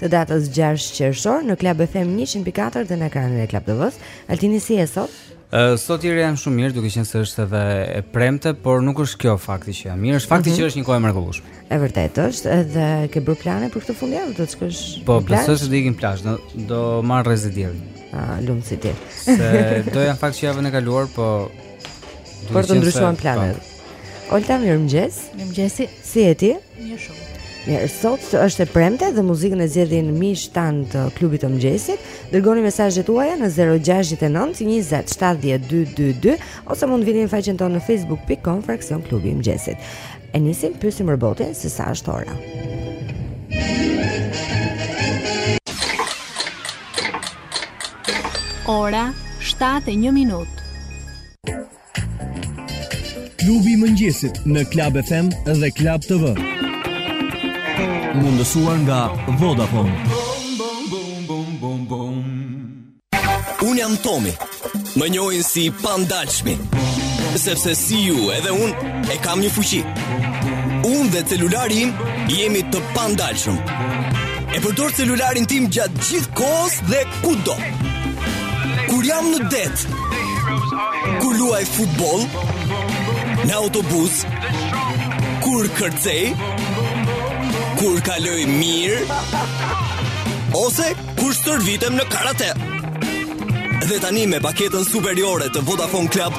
të datës 6 qershor në Club FM 104 dhe në ekranin e Club TV-s. Altini si je sot? Uh, sot jam shumë mirë duke qenë se është edhe e premte, por nuk është kjo fakti që jam mirë, është fakti mm -hmm. që është një kohë e mrekullueshme. E vërtet është, edhe ke bërë plane për këtë fundjavë, do të shkosh? Po, besoj se do ikim në plazh, do do marr rreze dielli. Ah, lum si ti. Se the në fakt që javën e kaluar, po Por t'u ndryshuan planet. Po. Olta, mirëmëngjes. Mirëmëngjesi. Si je ti? Mirë shumë. Mirë, sot është e premte dhe muzikën e zgjedhin miqtë tanë të klubit të mëngjesit. Dërgoni mesazhet tuaja në 069 20 70 222 ose mund të vini në faqen tonë në facebook.com fraksion klubi i mëngjesit. E nisim pyesim robotin se sa është ora. Ora 7:01 minutë. Klubi i mëngjesit në Club FM dhe Club TV. Mundësuar nga Vodafone. Unë jam Tomi. Më njohin si i Pandalshmi. Sepse si ju edhe unë e kam një fuqi. Unë dhe celulari im jemi të pandalshëm. E përdor celularin tim gjatë gjithë kohës dhe kudo. Kur jam në det, kur luaj futboll, në autobus, kur kërcej, kur kaloj mirë ose kur stërvitem në karate. Dhe tani me paketën superiore të Vodafone Club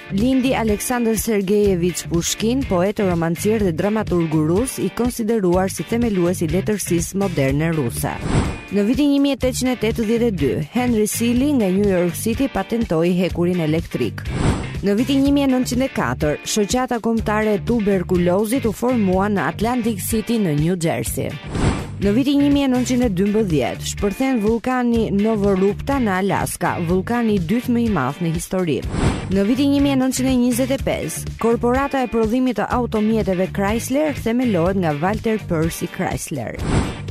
Lindi Aleksandr Sergejeviç Pushkin, poet, romancier dhe dramaturg rus, i konsideruar si themelues i letërsisë moderne ruse. Në vitin 1882, Henry Seely nga New York City patentoi hekurin elektrik. Në vitin 1904, Shoqata Kombëtare e Tuberkulozit u formua në Atlantic City në New Jersey. Në vitin 1912, shpërthen vullkani Novarupta në Alaska, vullkani i dytë më i madh në histori. Në vitin 1925, korporata e prodhimit të automjeteve Chrysler themelohet nga Walter Percy Chrysler.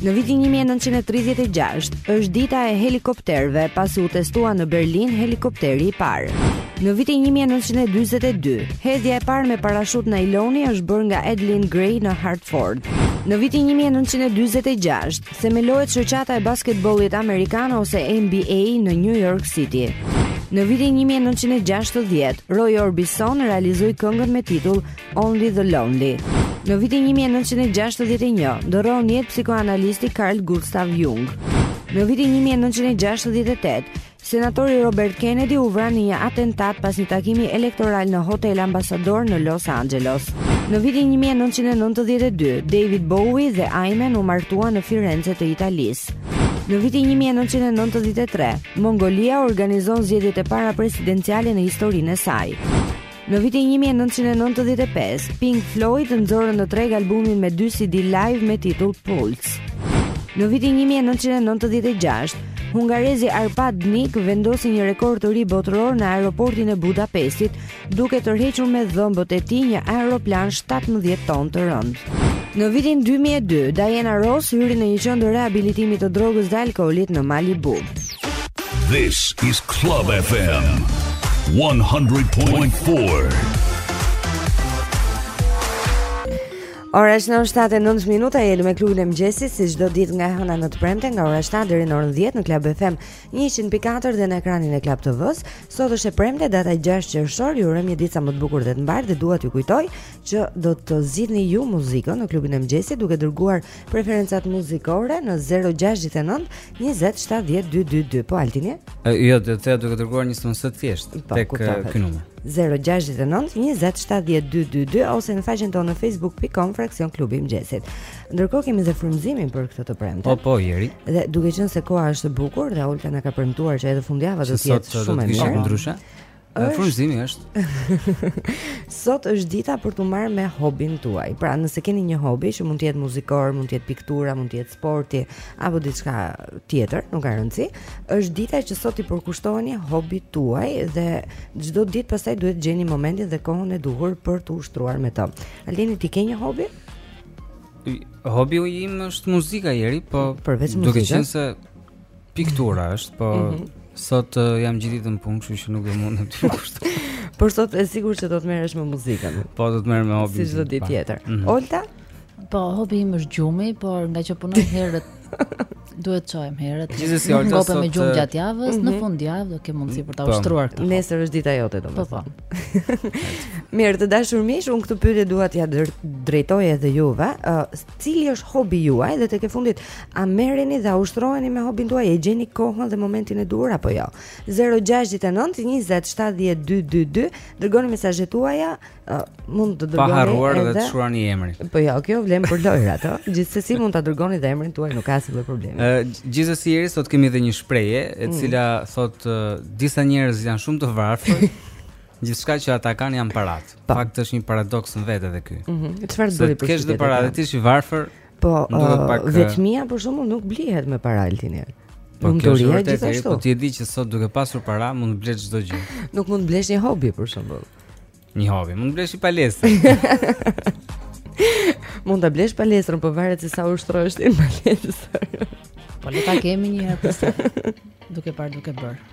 Në vitin 1936, është dita e helikopterëve, pasi u testua në Berlin helikopteri i parë. Në vitin 1942, hedhja e parë me parashutë najloni është bërë nga Adeline Gray në Hartford. Në vitin 1946, themelohet shoqata e basketbollit amerikan ose NBA në New York City. Në vitin 1960, Roy Orbison realizoi këngën me titull Only the Lonely. Në vitin 1961, ndërron jetë psikoanalisti Carl Gustav Jung. Në vitin 1968, Senatori Robert Kennedy u vra në një atentat pas një takimi elektoral në Hotel Ambassador në Los Angeles. Në vitin 1992, David Bowie dhe Iman u martuan në Firenze të Italisë. Në vitin 1993, Mongolia organizon zgjedhjet e para presidenciale në historinë e saj. Në vitin 1995, Pink Floyd nxorën në treg albumin me dy CD live me titull Pulse. Në vitin 1996, hungarezi Arpad Nik vendosi një rekord të ri botëror në aeroportin e Budapestit, duke tërhequr me dhëmbët e tij një aeroplan 17 ton të rëndë. Në vitin 2002, Diana Ross hyri në një qendër rehabilitimi të drogës dhe alkoolit në Malibu. This is Club FM 100.4. Ora është në 7:09 minuta jemi me klubin e mëngjesit si çdo ditë nga e hëna në të premte nga ora 7 deri në orën 10 në Club FM 100.4 dhe në ekranin e Club TV-s. Sot është e premte data 6 qershor, ju urojmë një ditë sa më të bukur dhe të mbarë dhe dua t'ju kujtoj që do të zgjidhni ju muzikën në klubin e mëngjesit duke dërguar preferencat muzikore në 069 20 70 222 po Altini? Jo, do të thoja duke dërguar një SMS të thjeshtë po, tek ky numër. 069 20 70 222 ose në faqen tonë në facebook.com fraksion klubi i mëngjesit. Ndërkohë kemi dhe frymëzimin për këtë të premte. Po po, Jeri. Dhe duke qenë se koha është e bukur dhe Olta na ka premtuar që edhe fundjava do të jetë shumë e mirë. Sot do të kishim ndryshe. Është frymëzimi është. Sot është dita për t'u marrë me hobin tuaj. Pra, nëse keni një hobi që mund të jetë muzika, mund të jetë piktura, mund të jetë sporti apo diçka tjetër, nuk ka rëndësi, është dita që sot t'i përkushtoheni hobit tuaj dhe çdo ditë pastaj duhet të gjeni momentin dhe kohën e duhur për t'u ushtruar me të. Altini ti ke një hobi? Hobi im është muzika Jeri, po përveç muzikës. Duke qenë se Piktura është, po mm -hmm. sot uh, jam gjithë ditën në punë, kështu që nuk do mundem të bëj kështu. Por sot e sigurt që do të merresh me muzikën. Po do të merrem me hobin. Si çdo ditë tjetër. Mm -hmm. Olta? Po, hobi im është gjumi, por nga që punoj herët duhet të çohem herët. Gjithsesi Olta sot me gjumë gjatë javës, mm -hmm. në mhm. fundjavë do kem mundësi për ta po. ushtruar këtë. Nesër është dita jote domethënë. Po, po. Mirë, të dashur miq, unë këtë pyetje dua t'ia drejtoj edhe juve. Uh, Cili është hobi juaj dhe tek e fundit a merreni dhe a ushtroheni me hobin tuaj? E gjeni kohën dhe momentin e duhur apo jo? 069 20 70 222 dërgoni mesazhet tuaja, uh, mund të dërgoni edhe pa harruar edhe... dhe të shkruani emrin. Po jo, kjo vlen për lojrat, ë. Gjithsesi mund ta dërgoni dhe emrin tuaj, nuk ka asnjë problem. Ë uh, gjithsesi Jeri sot kemi edhe një shprehje e mm. cila mm. thotë uh, disa njerëz janë shumë të varfër. Gjithçka që ata kanë janë paratë. Po. Fakt është një paradoks në vetë edhe ky. Mhm. Çfarë bëri për të kesh dhe para, dhe ti je i varfër. Po, vetmia për shembull nuk blihet me para Altin. Po kjo është e vërtetë po ti e di që sot duke pasur para mund të blesh çdo gjë. Nuk mund të blesh një hobi për shembull. Një hobi, mund të blesh një palestër. Mund ta blesh palestrën, po varet se sa ushtrohesh ti në palestër. Po le ta kemi një herë pse. Duke parë duke bërë.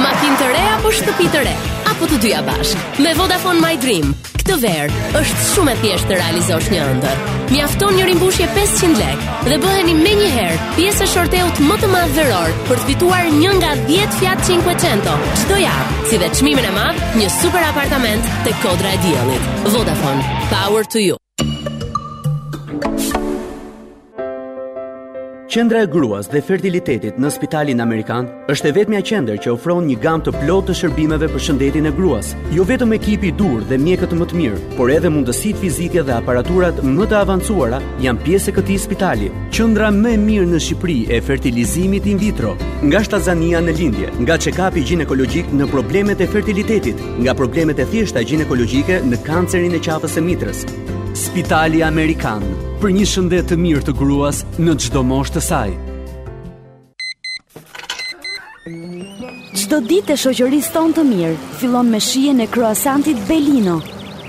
Makinë të re apo shtëpi të re? Apo të dyja bashkë? Me Vodafone My Dream, këtë verë është shumë e thjeshtë të realizosh një ëndër. Mjafton një rimbushje 500 lekë dhe bëheni menjëherë pjesë e shorteut më të madh veror për të fituar një nga 10 Fiat 500 çdo javë, si dhe çmimin e madh, një super apartament te Kodra e Diellit. Vodafone, power to you. Qendra e gruas dhe fertilitetit në Spitalin Amerikan është e vetmja qendër që ofron një gamë të plotë të shërbimeve për shëndetin e gruas. Jo vetëm ekipi i duhur dhe mjekët më të mirë, por edhe mundësitë fizike dhe aparaturat më të avancuara janë pjesë e këtij spitali. Qendra më e mirë në Shqipëri e fertilizimit in vitro, nga shtatzania në lindje, nga check-upi gjinekologjik në problemet e fertilitetit, nga problemet e thjeshta gjinekologjike në kancerin e qafës së mitrës. Spitali Amerikan, për një shëndet të mirë të gruas në çdo moshë të saj. Çdo ditë e shoqërisë tonë të mirë fillon me shijen e kroasantit Belino.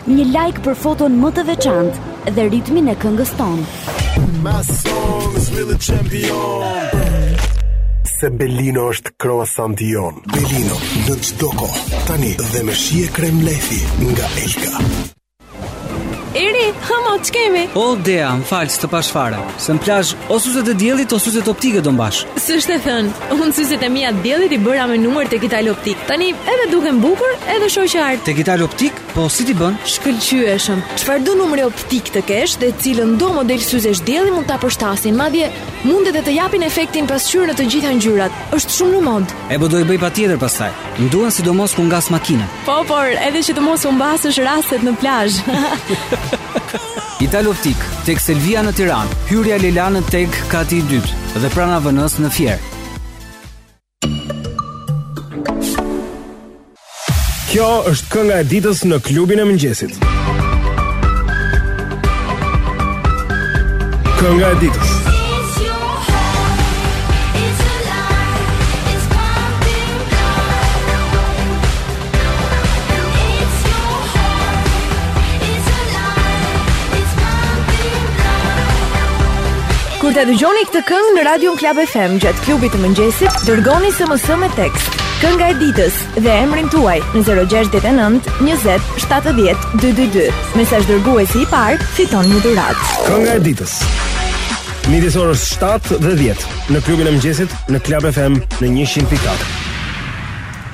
Një like për foton më të veçantë dhe ritmin e këngës tonë. My song is really champion. Se Belino është kroasanti jonë. Belino në çdo kohë. Tani dhe me shije krem lehtë nga Elka. Eri, hë mo, ç'kemi? O, Dea, më fal, s'të pashë fare. Se në plazh, o syzet e diellit, o syzet optike do mbash. S'është e thënë, unë syzet e mia të diellit i bëra me numër tek Ital Optik. Tani edhe dukem bukur, edhe shoh qartë. Tek Ital Optik? Po si t'i bënë? Shkëlqyeshëm. Çfarëdo numri optik të kesh dhe cilindo model syzesh dielli mund ta përshtasin, madje mund edhe të japin efektin pasqyrë në të gjitha ngjyrat. Është shumë në modë. E po do i bëj patjetër pastaj. Më duhen sidomos kur ngas makinën. Po, por edhe që të mos humbasësh rastet në plazh. Ital Optik, tek Selvia në Tiranë, hyrja Lelana tek kati i dytë dhe pranë AVN-së në Fier. Kjo është kënga e ditës në klubin e mëngjesit. Kënga e ditës. Kur ta dëgjoni këtë këngë në radion Klab FM gjatë klubit të mëngjesit, dërgoni SMS me tekst. Kënga e ditës dhe emrin tuaj në 069 20 70 222. Mesazh dërguesi i parë, fiton një dhuratë. Kënga e ditës. Midis orës 7 dhe 10 në klubin e mëngjesit në Klab FM në 100.4.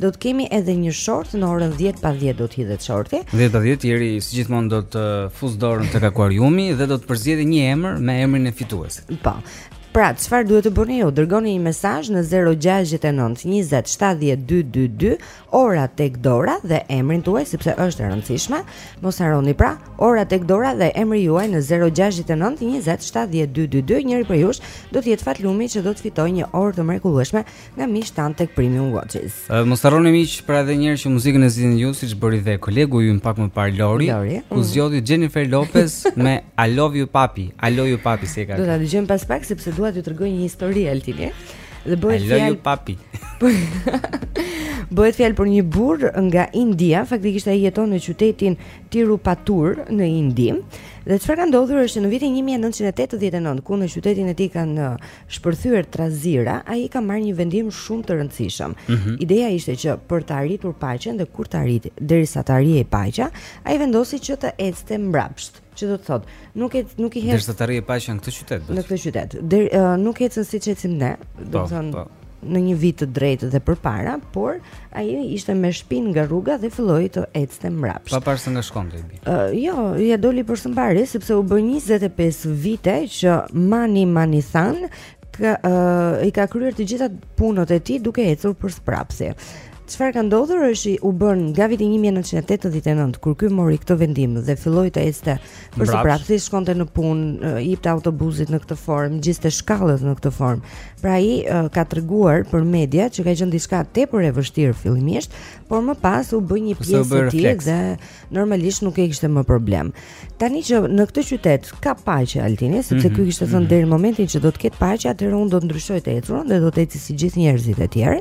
Do të kemi edhe një short në orën 10 pa 10 do të hidhet shorti. 10 pa 10 ieri si gjithmonë do të fusë dorën tek akuariumi dhe do të përzgjedhë një emër me emrin e fituesit. Po. Pra, çfarë duhet të bëni ju? Dërgoni një mesazh në 069 20 70 222, ora tek dora dhe emrin tuaj sepse është e rëndësishme. Mos harroni pra, ora tek dora dhe emri juaj në 069 20 70 222. Njëri prej jush do të jetë fatlumi që do të fitojë një orë të mrekullueshme nga miqtë tanë tek Premium Watches. Uh, mos harroni miq, pra edhe një herë që muzikën e zgjidhni ju, siç bëri dhe kolegu yt pak më parë Lori, Lori ku mm. zgjodhi Jennifer Lopez me I love you papi, I love you papi si e ka. Do ta dëgjojmë pas pak sepse dua t'ju tregoj një histori Altini. Dhe bëhet fjalë I love you papi. Bëhet fjalë për një burrë nga India, faktikisht ai jeton në qytetin Tirupatur në Indi. Dhe çfarë ka ndodhur është që në vitin 1989, ku në qytetin e tij kanë uh, shpërthyer trazira, ai ka marrë një vendim shumë të rëndësishëm. Mm -hmm. Ideja ishte që për të arritur paqen dhe kur të arrij derisa të arrihej paqja, ai vendosi që të ecte mbrapsht, që do të thotë, nuk e nuk i hedh derisa të arrijë paqja në këtë qytet. Në këtë qytet. Der, uh, nuk ecën siç ecim ne, do po, të thonë. Po. në një vijë të drejtë dhe përpara, por ai ishte me shpinë nga rruga dhe filloi të ecte mbrapsht. Pa parë se nga shkonte ai. Uh, jo, ia doli për së mbari sepse u bënë 25 vite që Mani Manithan ka, uh, i ka kryer të gjitha punët e tij duke ecur për së prapthi. Çfarë ka ndodhur është u bënë nga viti 1989 kur ky mori këtë vendim dhe filloi të ecte Për së prapthi shkonte në punë, hipte autobusit në këtë formë, ngjiste shkallët në këtë formë. Pra ai ka treguar për media që ka qenë diçka tepër e vështirë fillimisht, por më pas u bë një pjesë e tij dhe normalisht nuk e kishte më problem. Tani që në këtë qytet ka paqe Altini, sepse mhm, ky kishte thënë mhm. deri në momentin që do të ketë paqe, atëherë unë do të ndryshoj të ecurën dhe do të eci si gjithë njerëzit e tjerë.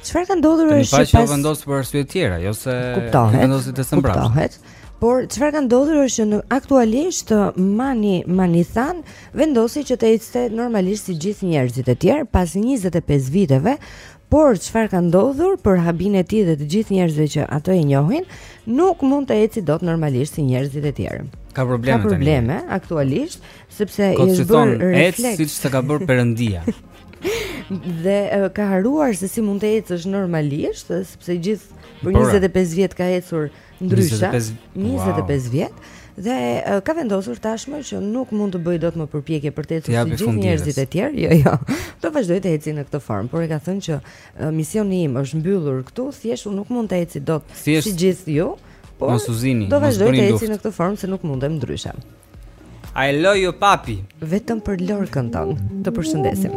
Çfarë ka ndodhur është që paqja u vendos për arsye të tjera, jo se vendosi të ecë mbrapsht. Kuptohet. Por çfarë ka ndodhur është që në aktualisht Mani Manithan vendosi që të ecte normalisht si gjithë njerëzit e tjerë pas 25 viteve, por çfarë ka ndodhur për habinë e tij dhe të gjithë njerëzve që atë e njohin, nuk mund të ecë dot normalisht si njerëzit e tjerë. Ka probleme tani. Ka probleme aktualisht sepse i është bërë refleks siç të ka bërë Perëndia. dhe ka harruar se si mund të ecësh normalisht, sepse gjithë për 25 vjet ka ecur ndryshe 25, 25 wow. vjet dhe uh, ka vendosur tashmë që nuk mund të bëjë dot më përpjekje për të ecur si gjithë njerëzit e tjerë. Jo, jo. Do vazhdoj të eci në këtë formë, por e ka thënë që uh, misioni im është mbyllur këtu, thjesht unë nuk mund të eci dot si gjithë ju. Por, do vazhdoj të eci në këtë formë se nuk mundem ndryshe. I love you papi. Vetëm për Lorkën tonë. Të përshëndesim.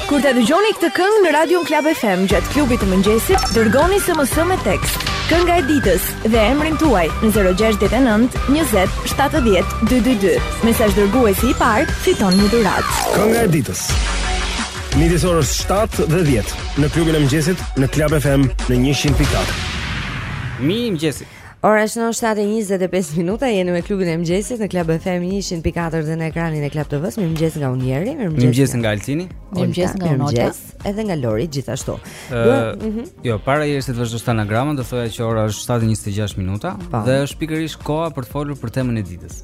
Kur ta dëgjoni këtë këngë në Radio Klab FM gjatë klubit të mëngjesit, dërgoni SMS me tekst, kënga e ditës dhe emrin tuaj në 069 20 70 222. Mesazh dërguesi i parë, fiton një dhuratë. Kënga e ditës. Midis orës 7 dhe 10 në klubin e mëngjesit në Klab FM në 100.4. Klubi i mëngjesit. Ora shënon 7:25 minuta, jeni me klubin e mëngjesit në Club FM 100.4 dhe në ekranin e Club TV-së. Mirëmëngjes nga Unieri, mirëmëngjes nga Altini, mirëmëngjes nga Nota, edhe nga Lori gjithashtu. Ëh, mhm. jo, para jeri se të vazhdosh anagramën, do thoya që ora është 7:26 minuta po. dhe është pikërisht koha për të folur për temën e ditës.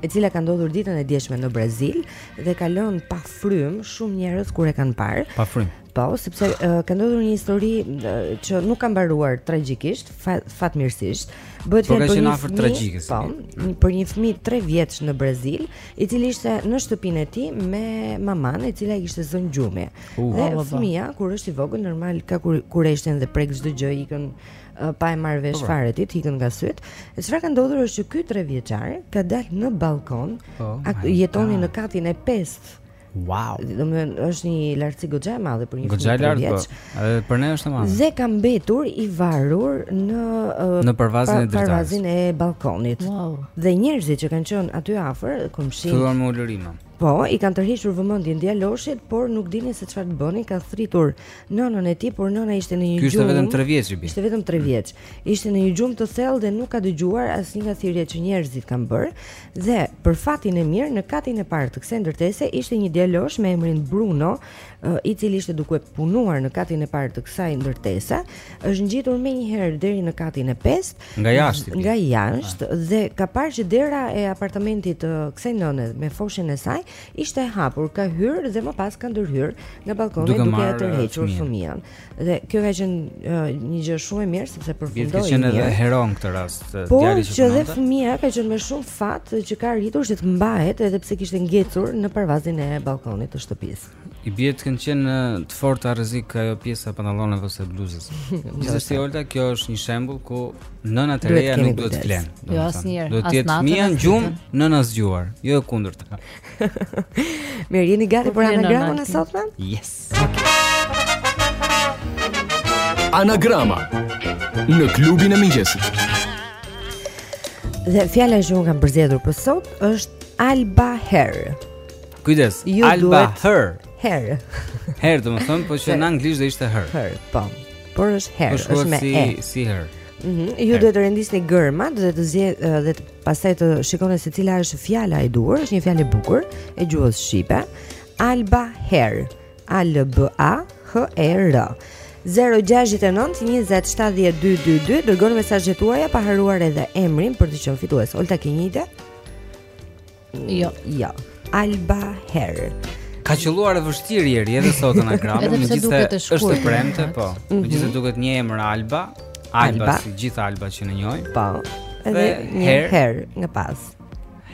e cila ka ndodhur ditën e djeshme në Brazil dhe ka lënë pa frymë shumë njerëz kur e kanë parë. Pa frymë. Po, sepse uh, ka ndodhur një histori uh, që nuk ka mbaruar tragjikisht, fa, fatmirësisht. Bëhet po, fjalë për një fëmijë tragjike. Po, një, për një fëmijë 3 vjeç në Brazil, i cili ishte në shtëpinë e tij me mamanë, e cila e kishte zënë gjumi. Uh, dhe fëmija kur është i vogël normal ka kur kureshten dhe prek çdo gjë ikën pa e marrë vesh po, po. fare ti ikën nga sytë. E çfarë ka ndodhur është që ky 3 vjeçar ka dalë në balkon, oh, jetonin në katin e 5. Wow. Domethënë është një lartësi goxha e madhe për një fëmijë. Goxha e lartë. Po. Edhe për ne është e madhe. Dhe ka mbetur i varur në uh, në parvazin e dritares. Parvazin e balkonit. Wow. Dhe njerëzit që kanë qenë aty afër, komshinjtë. Filluan me ulërima. Po, i kanë tërhequr vëmendjen djaloshit, por nuk dinin se çfarë të bënin, kanë thirrur nënën e tij, por nëna ishte në një gjumë. Ky ishte vetëm 3 vjeç i bi. Ishte vetëm 3 vjeç. Ishte në një gjumë të thellë dhe nuk ka dëgjuar asnjë nga thirrjet që njerëzit kanë bërë. Dhe për fatin e mirë, në katin e parë të kësaj ndërtese ishte një djalosh me emrin Bruno, i cili ishte duke punuar në katin e parë të kësaj ndërtese, është ngjitur menjëherë deri në katin e 5 Nga jashtë. Nga jashtë ah. dhe ka parë që dera e apartamentit të kësaj nëne me foshnjën e saj ishte e hapur, ka hyrë dhe më pas ka ndërhyrë nga balkoni duke, duke e tërhequr uh, fëmijën. Dhe kjo ka qenë uh, një gjë shumë e mirë sepse përfundoi. Ka qenë edhe hero në këtë rast. Uh, po që dhe fëmija ka qenë me shumë fat që ka arritur që të mbahet edhe pse kishte ngecur në parvazin e balkonit të shtëpisë. I bie të kanë qenë të forta rrezik ajo pjesa e pantallonave ose bluzës. Gjithsesi Olta, kjo është një shembull ku nënat e reja nuk duhet të flenë. Jo asnjëherë. Do të jetë fëmija në gjumë, nëna zgjuar, jo e kundërta. Mirë, jeni gati për anagramën e sotme? Yes. Anagrama në klubin e mëngjesit. Dhe fjala që unë kam përzier për sot është Alba Her. Kujdes, Alba Her. Her. Her, do të thotë, po qe në anglisht do ishte Her. Her, po. Por është Her, po është me një e. Si Her. Mhm. Mm ju duhet të rendisni gërmat dhe të zje dhe të pastaj të shikoni se cila është fjala e duhur, është një fjalë e bukur e gjuhës shqipe. Alba Her. A L B A H E R. 0-6-9-27-12-22 Dërgoni mesazhet tuaja pa harruar edhe emrin për të qenë fitues Olta, ke një ide Jo, jo. Alba Her. Ka qëlluar e vështirë dje edhe sot në ekranin, Edhe pse megjithëse duket e është e shkurtër, premte, po. Mhm. Megjithëse duket një emër Alba, Alba, Alba. si gjithë Albat që ne njohim. Po. Edhe Dhe një Her. her nga pas.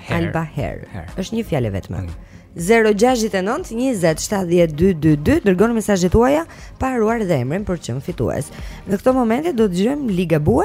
Her. Alba Her. Her. Është një fjalë e vetme. Mm. 069 20 70 222 dërgoni mesazhet tuaja pa harruar dhe emrin për të qenë fitues. Në këto momente do të dëgjojmë Ligabue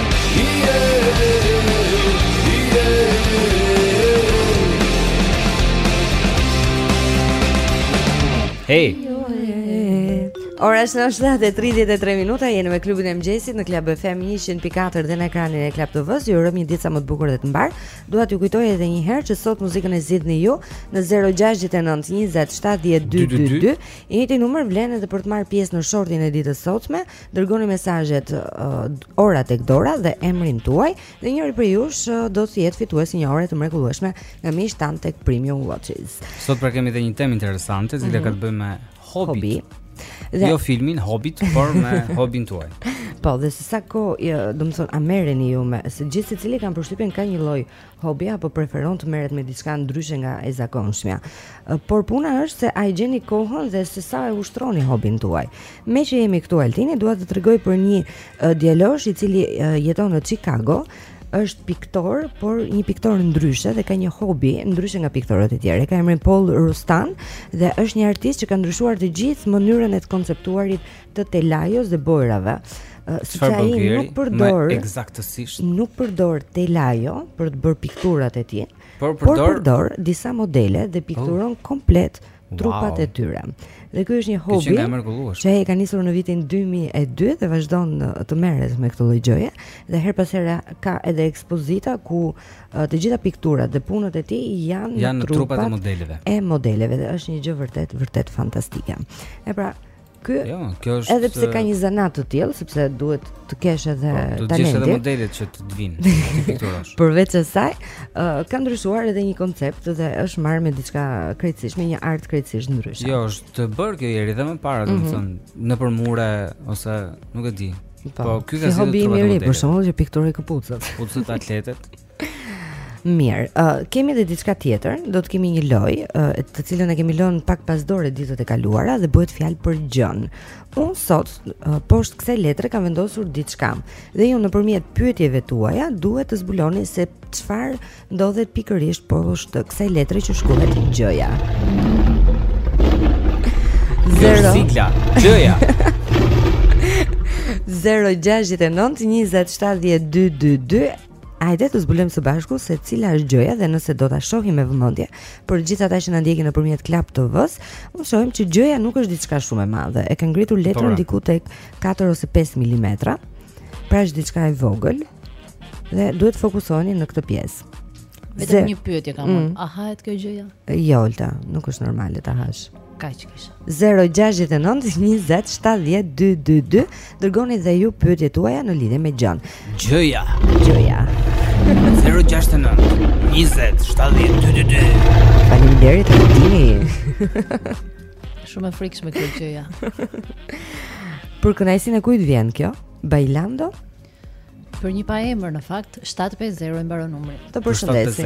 Hey. Ora është 7:33 minuta, jeni me klubin e mëngjesit në Club FM 100.4 dhe në ekranin e Club TV-së. Ju urojmë një ditë sa më të bukur dhe të mbarë. Dua t'ju kujtoj edhe një herë që sot muzikën e zgjidhni ju në 069 20 70 222. I njëjti numër vlen edhe për të marrë pjesë në shortin e ditës së sotme. Dërgoni mesazhet uh, ora tek dora dhe emrin tuaj dhe njëri prej jush uh, do të jetë fitues i një ore të mrekullueshme nga Mistan tek Premium Watches. Sot pra kemi edhe një temë interesante, e cila mm -hmm. ka të bëjë me hobi. hobi. Dhe... Jo filmin Hobbit, por me hobin tuaj. Po, dhe se sa ko, jo, domethënë, a merreni ju me, se gjithsecili kam përshtypjen ka një lloj hobi apo preferon të merret me diçka ndryshe nga e zakonshmja. Por puna është se a e gjeni kohën dhe se sa e ushtroni hobin tuaj. Meqë jemi këtu Altin, dua të të tregoj për një djalosh i cili jeton në Chicago, është piktor, por një piktor ndryshe dhe ka një hobi ndryshe nga piktorët e tjerë. Ka emrin Paul Roustan dhe është një artist që ka ndryshuar të gjithë mënyrën e të konceptuarit të telajos dhe bojrave. Sepse ai nuk përdor eksaktësisht. Nuk përdor telajo për të bërë pikturat e tij. Por përdor, por përdor disa modele dhe pikturon oh. komplet trupat wow. e tyre. Dhe ky është një hobi që ai e ka nisur në vitin 2002 dhe vazhdon të merret me këtë lloj gjëje dhe her pas here ka edhe ekspozita ku të gjitha pikturat dhe punët e tij janë janë në trupat, trupat e modeleve. E modeleve dhe është një gjë vërtet vërtet fantastike. E pra, Ky jo, kjo është edhe pse ka një zanat të tillë, sepse duhet të kesh edhe po, talentin. Duhet të kesh edhe modelet që të të vinë, të pikturosh. Përveç asaj, uh, ka ndryshuar edhe një koncept dhe është marrë me diçka krejtësisht me një art krejtësisht ndryshe. Jo, është bërë kjo dhe më parë, mm -hmm. domethënë, nëpër mure ose nuk e di. Po, po ky ka si hobi i mirë, për shembull, që pikturon këpucët. Këpucët atletet. Mirë, uh, kemi edhe diçka tjetër, do të kemi një lojë, uh, të cilën e kemi lënë pak pas dore ditët e kaluara dhe bëhet fjalë për gjënë. Unë sot uh, poshtë kësaj letre kam vendosur diçka dhe ju nëpërmjet pyetjeve tuaja duhet të zbuloni se çfarë ndodhet pikërisht poshtë kësaj letre që shkruhet gjëja. Zero. Sigla, gjëja. 069 20 70 222 Hajde të zbulojmë së bashku se cila është gjëja dhe nëse do ta shohim me vëmendje, për gjithë ata që na ndjekin nëpërmjet Club TV-së, mund të shohim që gjëja nuk është diçka shumë e madhe. E ka ngritur po, letrën pra. diku tek 4 ose 5 mm. Pra është diçka e vogël dhe duhet të fokusoheni në këtë pjesë. Vetëm një pyetje kam. Mm. A hahet kjo gjëja? Jo, Olta, nuk është normale ta hash. Kaq kisha. 0692070222 dërgoni dhe ju pyetjet tuaja në lidhje me gjënë. Gjëja. Gjëja. 0692070222. Faleminderit për dini. Shumë e frikshme kjo gjëja. Për kënaqësinë e kujt vjen kjo? Bailando? Për një pa emër në fakt 750 e mbaron numrin. Të përshëndesim.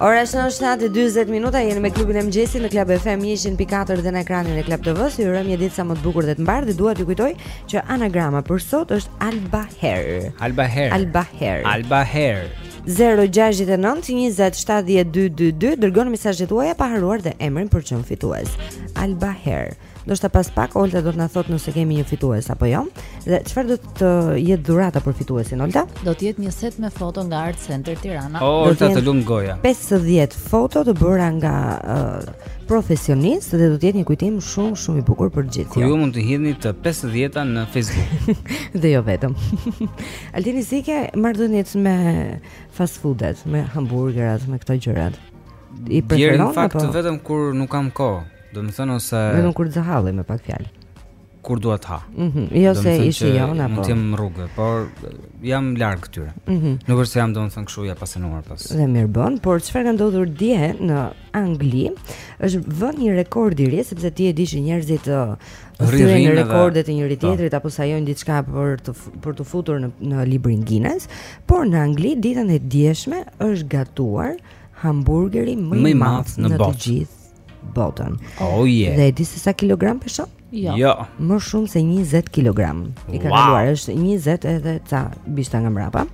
Ora është në 7:20 minuta, jeni me klubin e mëngjesit në Club FM 104 dhe në ekranin e Club TV-së. Ju urojmë një ditë sa më të bukur dhe të mbarë dhe dua t'ju kujtoj që anagrama për sot është Alba Her. Alba Her. Alba Her. Alba Her. 0692070222 dërgoni mesazhet tuaja pa harruar dhe emrin për çmim fitues. Alba Her. Ndoshta pas pak Olta do të na thotë nëse kemi një fitues apo jo. Dhe çfarë do të jetë dhurata për fituesin Olta? Do të jetë një set me foto nga Art Center Tirana. O, Olta të lumtë goja. 50 foto të bëra nga uh, profesionistë dhe do të jetë një kujtim shumë shumë i bukur për të gjithë. Ku ju mund t'i hidhni të 50-ta në Facebook. dhe jo vetëm. Altin, si i ke marrëdhëniet me fast foodet, me hamburgerat, me këto gjërat. I preferon apo? Në fakt vetëm kur nuk kam kohë. Do të thonë se vetëm kur të zë halli me pak fjalë. Kur dua të ha. Mhm. Jo se i shijon apo. Mund të jem në rrugë, por jam larg këtyre. Mhm. Nuk është se jam domethënë kështu e pasionuar pas. Dhe mirë bën, por çfarë ka ndodhur dje në Angli? Është vënë një rekord i ri sepse ti e di që njerëzit thyejnë rekordet e njëri po. tjetrit apo sajojnë diçka për të për të futur në në librin Guinness, por në Angli ditën e djeshme është gatuar hamburgeri më i madh në, në të gjithë botën. Oh yeah. Dhe e di se sa kilogram peshon? Jo. jo. Më shumë se 20 kg. I ka kaluar wow. është 20 edhe ca bishta nga mbrapa.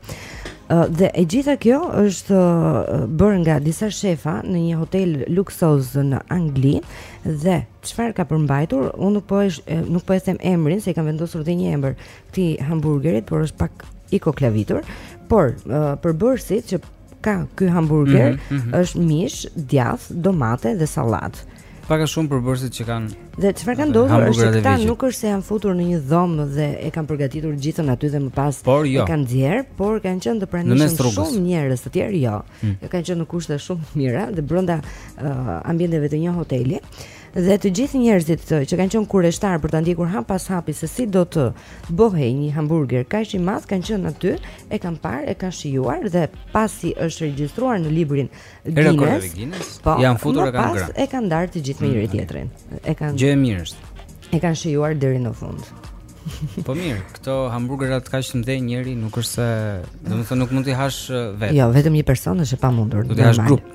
Uh, dhe e gjitha kjo është uh, bërë nga disa shefa në një hotel luksoz në Angli dhe çfarë ka përmbajtur, unë nuk po e nuk po e them emrin se i kanë vendosur dhe një emër këtij hamburgerit, por është pak i koklavitur, por uh, përbërësit që ka ky hamburger mm -hmm, mm -hmm. është mish, djath, domate dhe sallatë. Pak a shumë përbërësit që kanë Dhe çfarë ka ndodhur është që këta nuk është se janë futur në një dhomë dhe e kanë përgatitur gjithën aty dhe më pas por jo. e kanë nxjerrë, por kanë qenë të pranishëm shumë njerëz të tjerë, jo. Mm. Kanë qenë në kushte shumë të mira dhe brenda uh, ambienteve të një hoteli. Dhe të gjithë njerëzit të që kanë qenë kureshtarë për ta ndjekur hap pas hapi se si do të bëhej një hamburger kaq i madh kanë qenë aty, e kanë parë, e kanë shijuar dhe pasi është regjistruar në librin Guinness, po, janë futur e kanë ngrënë. E kanë ndarë të gjithë me njëri mm. tjetrin. E kanë Gjë e mirë është. E kanë shijuar deri në fund. Po mirë, këto hamburgerat kaq të mëdhenj njëri nuk është se, domethënë nuk mund t'i hash vetë. Jo, vetëm një person është e pamundur. Do t'i hash në grup.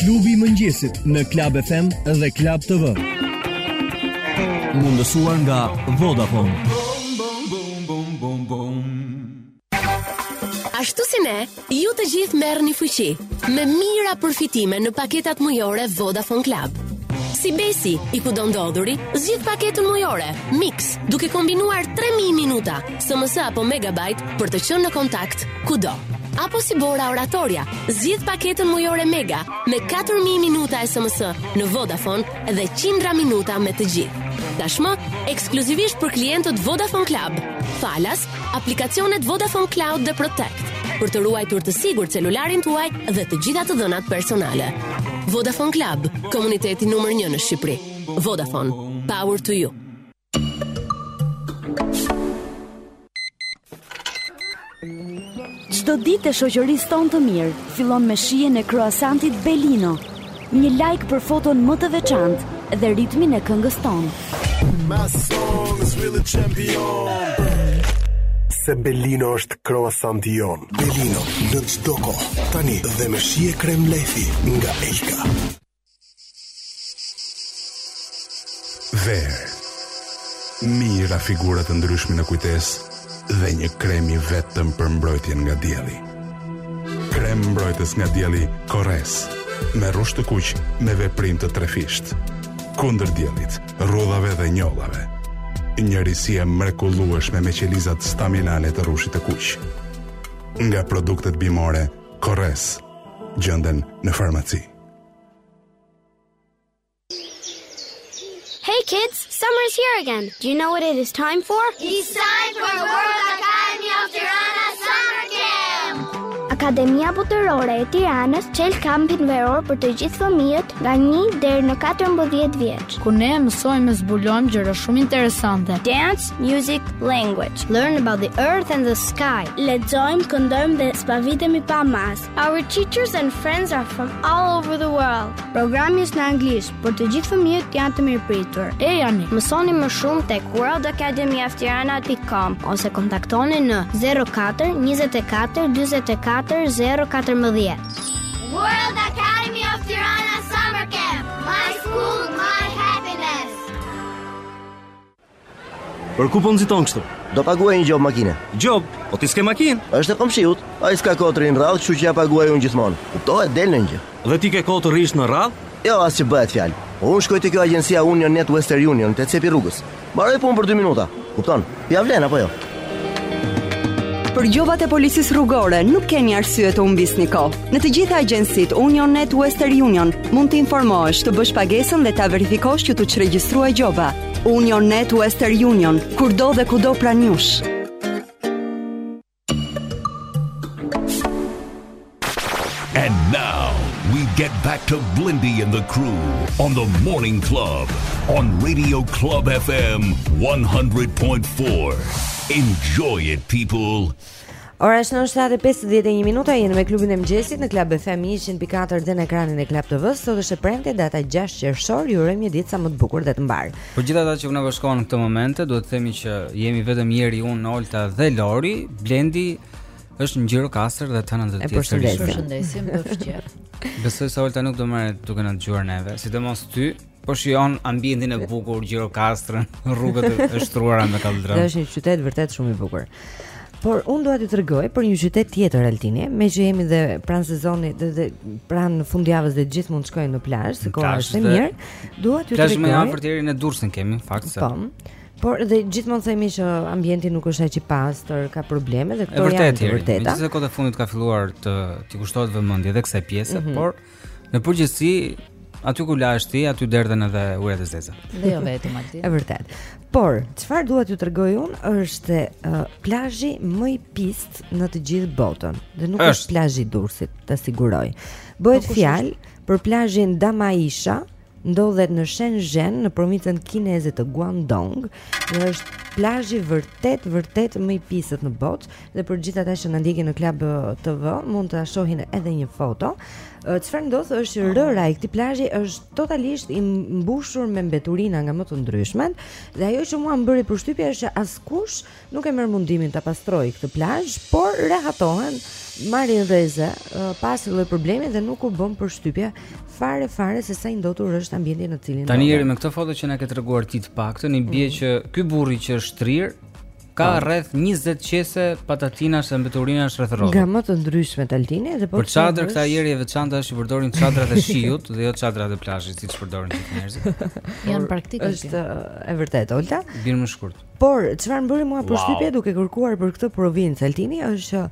Klubi i mëngjesit në Club FM dhe Club TV. Mundësuar nga Vodafone. Ashtu si ne, ju të gjithë merrni fuqi me mijëra përfitime në paketat mujore Vodafone Club. Si Besi, i kudondodhuri, zgjidh paketën mujore, mix, duke kombinuar 3.000 minuta, SMS apo megabajt për të qenë në kontakt kudo. Apo si Bora oratorja, zgjidh paketën mujore Mega me 4000 minuta SMS në Vodafone dhe qindra minuta me të gjithë. Tashmë ekskluzivisht për klientët Vodafone Club. Falas aplikacionet Vodafone Cloud dhe Protect për të ruajtur të sigurt celularin tuaj dhe të gjitha të dhënat personale. Vodafone Club, komuniteti numër 1 në Shqipëri. Vodafone, power to you. Çdo ditë e shoqërisë tonë të mirë fillon me shijen e kroasantit Belino. Një like për foton më të veçantë dhe ritmin e këngës tonë. My song is really champion. Se Belino është kroasanti jonë. Belino, në çdo kohë, tani dhe me shije krem lajthi nga Elka. Verë. Mijëra figura të ndryshme në kujtesë dhe një krem i vetëm për mbrojtjen nga dielli. Krem mbrojtës nga dielli Korres me rrush të kuq me veprim të trefishtë. Kundër diellit, rrudhave dhe njollave. Një risi e mrekullueshme me qelizat staminale të rrushit të kuq. Nga produktet bimore Korres gjenden në farmaci. Hey kids, summer's here again. Do you know what it is time for? It's time for the World Academy of Tirana Summer Camp. Akademia Botërore e Tiranës çel kampin veror për të gjithë fëmijët nga 1 deri në 14 vjeç. Ku ne mësojmë e zbulojmë gjëra shumë interesante. Dance, music, language. Learn about the earth and the sky. Lexojmë, këndojmë dhe zbavitemi pa masë. Our teachers and friends are from all over the world. Programi është në anglisht, por të gjithë fëmijët janë të mirëpritur. Ejani, mësoni më shumë tek worldacademyoftirana.com ose kontaktoni në 04 24 44 014. World Academy of Tirana Summer Camp. My school, my happiness. Për ku po nxiton kështu? Do paguaj një gjobë makine. Gjobë? Po ti s'ke makinë? Është e komshiut. Ai s'ka kohë të rrijë në radhë, kështu që ia paguaj unë gjithmonë. Kuptohet, del ndonjë gjë. Dhe ti ke kohë të rrish në radhë? Jo, as që bëhet fjalë. Po unë shkoj te kjo agjencia Union Net Western Union te cepi i rrugës. Mbaroj punë për 2 minuta. Kupton? Ia vlen apo jo? Për gjobat e policisë rrugore nuk keni arsye të humbisni kohë. Në të gjitha agjencitë Union Net Western Union mund të informohesh, të bësh pagesën dhe ta verifikosh që t'u çregjistrua gjoba. Union Net Western Union, kurdo dhe kudo pranë jush. And now we get back to Blendi and the crew on the Morning Club on Radio Club FM 100.4. Enjoy it people. Ora është 7:51 minuta, jemi me klubin e mëngjesit në Club FM 100.4 dhe në ekranin e Club TV. Sot është e premte data 6 qershor, ju urojmë një ditë sa më të bukur dhe të mbarë. Për gjithë ata që na bashkohen në këtë moment, duhet të themi që jemi vetëm Jeri, unë, Olta dhe Lori, Blendi Është në Gjirokastër dhe të hënën do të jetë sërish. E përshëndesim, do fqir. Besoj se Olta nuk do rrijë duke na dëgjuar neve, sidomos ty. Po shijon ambientin e bukur Gjirokastrën, rrugët e shtruara me kalldrëm. Dhe është një qytet vërtet shumë i bukur. Por unë dua t'ju tregoj për një qytet tjetër Altini, meqë jemi dhe pranë sezonit dhe, dhe pranë fundjavës dhe gjithmonë shkojmë në plazh, se koha është e mirë. Dua t'ju tregoj. Plazhi më i afërt Tiranës Durrësin kemi, fakt se. Po. Por dhe gjithmonë themi që ambienti nuk është aq i pastër, ka probleme dhe këto janë të vërteta. Megjithëse kohët e fundit ka filluar të të kushtohet vëmendje edhe kësaj pjese, mm -hmm. por në përgjithësi aty ku lahesh ti, aty derdhen edhe ujërat e zeza. Dhe jo vetëm aty. Është vërtet. Por çfarë dua t'ju tregoj unë është uh, plazhi më i pisët në të gjithë botën dhe nuk është, është plazhi i Durrësit, ta siguroj. Bëhet po, fjalë për plazhin Damaisha, ndodhet në Shenzhen, në provincën kineze të Guangdong, dhe është plazhi vërtet vërtet më i pisët në botë dhe për gjithë ata që na ndjekin në Club TV mund ta shohin edhe një foto. Çfarë ndodh është që rëra e këtij plazhi është totalisht i mbushur me mbeturina nga më të ndryshmet dhe ajo që mua më bëri përshtypje është që askush nuk e merr mundimin ta pastrojë këtë plazh, por rehatohen, marrin rreze pa asnjë lloj problemi dhe nuk u bën përshtypje fare fare se sa i ndotur është ambienti në të cilin Tani Jeri me këtë foto që na ke treguar ti të paktën i bie mm. që ky burri që është shtrirë ka pa. Po. rreth 20 qese patatinash dhe mbeturinash rreth e rrotull. Nga më të ndryshmet Altini dhe po. Për çadër këta Jeri e veçanta është që përdorin çadrat e shiut dhe jo çadrat e plazhit siç përdorin këta njerëz. Janë praktikë. Është e vërtetë, Olta. Bën më shkurt. Por çfarë më bëri mua përshtypje wow. duke kërkuar për këtë provincë Altini është që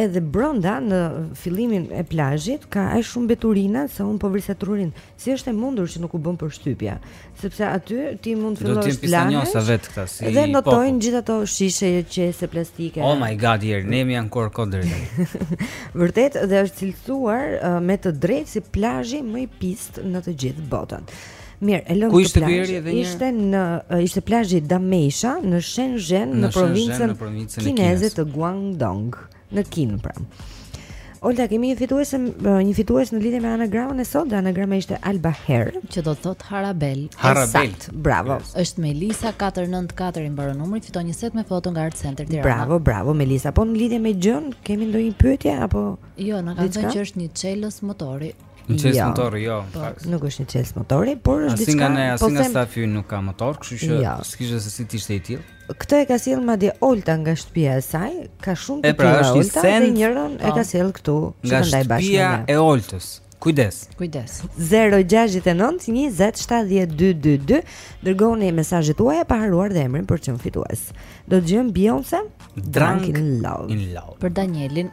edhe brenda në fillimin e plazhit ka aq shumë mbeturina sa unë po vrisa trurin. Si është e mundur që nuk u bën përshtypje? Sepse aty ti mund të fillosh planesh. Do vet këtë si. Dhe notojnë po. gjithë ato shishe e qese plastike. Oh my god, Jeri ne jemi kur kod drejt. Vërtet dhe është cilësuar uh, me të drejtë si plazhi më i pisët në të gjithë botën. Mirë, e lëmë këtë plazh. Ku ishte Jeri edhe një? Ishte në ishte plazhi Damesha në Shenzhen në, në provincën kineze të Guangdong, në Kinë pra. Olta, kemi një fituese një fituese në lidhje me anagramën e sotme, dhe anagrama ishte Alba Her, që do të thotë Harabel. Harabel. E saktë, bravo. Yes. Është Melisa 494 i mbaron numri, fiton një set me foto nga Art Center Tirana. Bravo, bravo Melisa. Po në lidhje me gjën, kemi ndonjë pyetje apo Jo, na kanë thënë që është një çelës motori. Një çelës jo. motor, jo. Po, nuk është një çelës motori, por është diçka. Asnjë nga ne, po asnjë nga stafi nuk ka motor, kështu që jo. s'kishte se si të ishte i tillë. Këtë e ka sjellë madje Olta nga shtëpia e saj, ka shumë të pra, tjera pra, Olta dhe njërën e ka po. sjellë këtu, që ka ndaj bashkë. Nga shtëpia e Oltës. Kujdes. Kujdes. 069 20 70 222. Dërgoni mesazhet tuaja pa harruar dhe emrin për të qenë fitues. Do të dëgjojmë Beyoncé Drunk in Love. In Love. Për Danielin.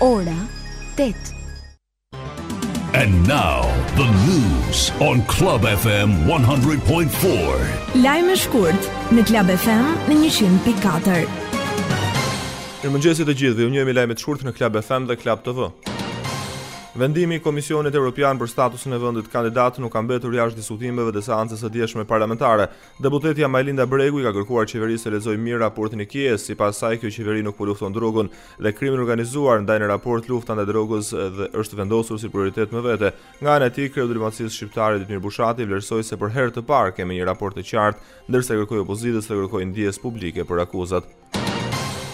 Ora 8. And now the news on Club FM 100.4. Lajmet shkurt në Club FM në 100.4. Mirëmëngjes të gjithë, vijojmë me lajmet shkurt në Club FM dhe Club TV. Vendimi i Komisionit Europian për statusin e vendit kandidat nuk ka mbetur jashtë diskutimeve dhe seancës së djeshme parlamentare. Deputetja Majlinda Bregu i ka kërkuar qeverisë të lexojë mirë raportin e KE-së, sipas saj kjo qeveri nuk po lufton drogën dhe krimin e organizuar, ndaj në raport lufta ndaj drogës dhe është vendosur si prioritet më vete. Nga ana e tij, kreu i diplomacisë shqiptare Ditmir Bushati vlerësoi se për herë të parë kemi një raport të qartë, ndërsa i kërkoi opozitës të kërkojë ndjesë publike për akuzat.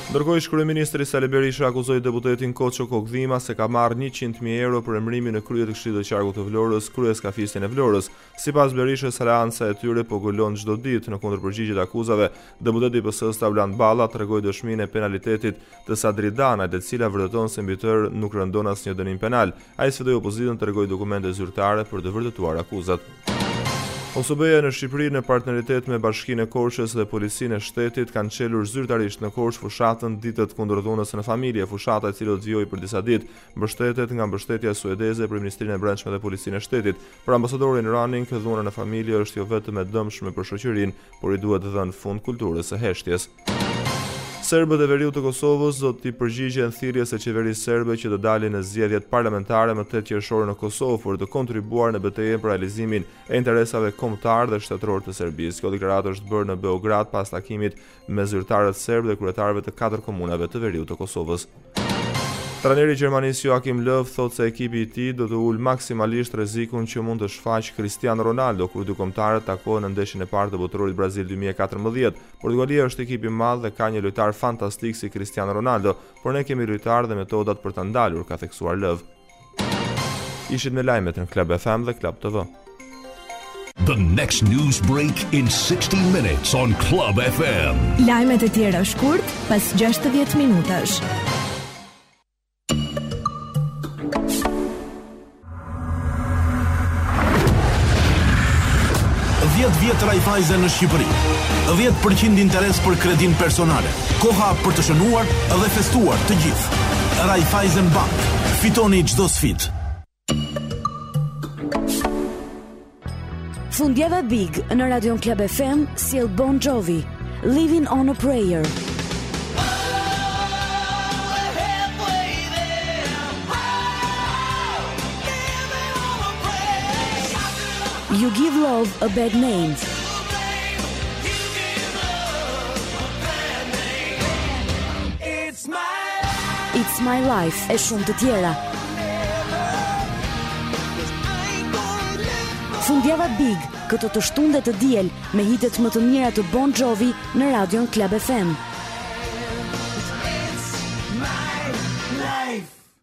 Ndërkohë ish-kryeministri Sali Berisha akuzoi deputetin Koço Kokëdhima se ka marrë njëqind mijë euro për emërimin në krye të Këshillit të Qarkut të Vlorës, kryeskafistin e Vlorës. Sipas Berishës aleanca e tyre po gëlon çdo ditë, në kundërpërgjigje të akuzave, deputeti i PS-së Taulant Balla tregoi dëshminë e penalitetit të Sadri Danajt, e cila vërteton se mbi të nuk rëndon asnjë dënim penal. Ai sfidoi opozitën të tregojë dokumente zyrtare për të vërtetuar akuzat. OSBE-ja në Shqipëri në partneritet me Bashkinë e Korçës dhe Policinë e Shtetit kanë çelur zyrtarisht në Korçë fushatën Ditët kundër dhunës në familje, fushata e cila do të vijojë për disa ditë. Mbështetet nga mbështetja suedeze për Ministrinë e Brendshme dhe Policinë e Shtetit, Për ambasadorin Raunig, dhuna në familje është jo vetëm e dëmshme për shoqërinë, por i duhet dhënë fund kulturës së heshtjes. Serbët e veriut të Kosovës do t'i përgjigjen thirrjes së qeverisë serbe që të dalin në zgjedhjet parlamentare më tetë qershor në Kosovë për të kontribuar në betejën për realizimin e interesave kombëtare dhe shtetërore të Serbisë. Kjo deklaratë është bërë në Beograd pas takimit mes zyrtarëve serbë dhe kryetarëve të katër komunave të veriut të Kosovës. Trajneri i Gjermanisë Joachim Löw thotë se ekipi i tij do të ulë maksimalisht rrezikun që mund të shfaqë Cristiano Ronaldo kur dy kombëtaret takohen në ndeshjen e parë të Botërorit Brazil 2014. Portugalia është ekip i madh dhe ka një lojtar fantastik si Cristiano Ronaldo, por ne kemi lojtarë dhe metodat për ta ndalur, ka theksuar Löw. Ishit me lajmet në Club FM dhe Club TV. The next news break in 60 minutes on Club FM. Lajmet e tjera shkurt pas 60 minutash. Dhjetë vjet Raiffeisen në Shqipëri 10% interes për kredinë personale Koha për të shënuar dhe festuar të gjithë Raiffeisen Bank. Fitoni çdo sfidë. Fundjava Big në Radion Klab FM si El Bon Jovi, Living on a Prayer. You give love a bad name. It's my life e shumë të tjera. Fundjava Big, këtë të shtunë dhe të diel, me hitet më të mira të Bon Jovi në Radion Club FM.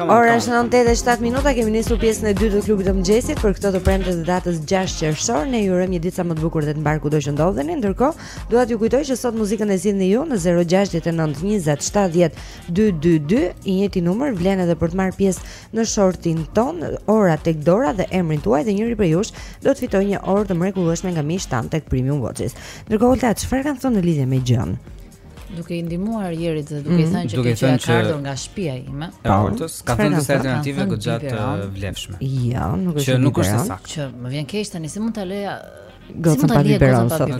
Ora është 9:07 minuta, kemi nisur pjesën e dytë të klubit të mëngjesit për këtë të premte të datës 6 qershor. Ne ju urojmë një ditë sa më të bukur dhe të mbarë kudo që ndodheni. Ndërkohë, dua t'ju kujtoj që sot muzikën e zgjidhni ju në 069 20 70 222. I njëjti numër vlen edhe për të marrë pjesë në shortin tonë, ora tek dora dhe emrin tuaj dhe njëri prej jush do të fitojë një orë të mrekullueshme nga Mish Tan tek Premium Watches. Ndërkohë, Olta, çfarë kanë thënë në lidhje me gjënë? Duke i ndihmuar Jerit dhe duke i mhm. thënë që kjo ka ardhur nga shtëpia ime. Po, ka thënë disa alternativa goxha të vlefshme. Jo, nuk është. Që nuk është e saktë. Që më vjen keq tani se mund ta leja gocën pa biberon sot.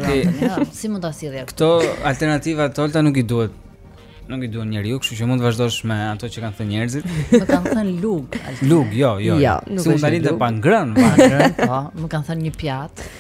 Si mund ta sjellja? Këto alternativa, Olta, nuk i duhen. Nuk i duhen njeriu, kështu që mund të vazhdosh me ato që kanë thënë njerëzit. Më kanë thënë lugë. Lugë, jo, jo. jo. jo si mund ta linte pa ngrënë, pa ngrënë. Po, më kanë thënë një pjatë.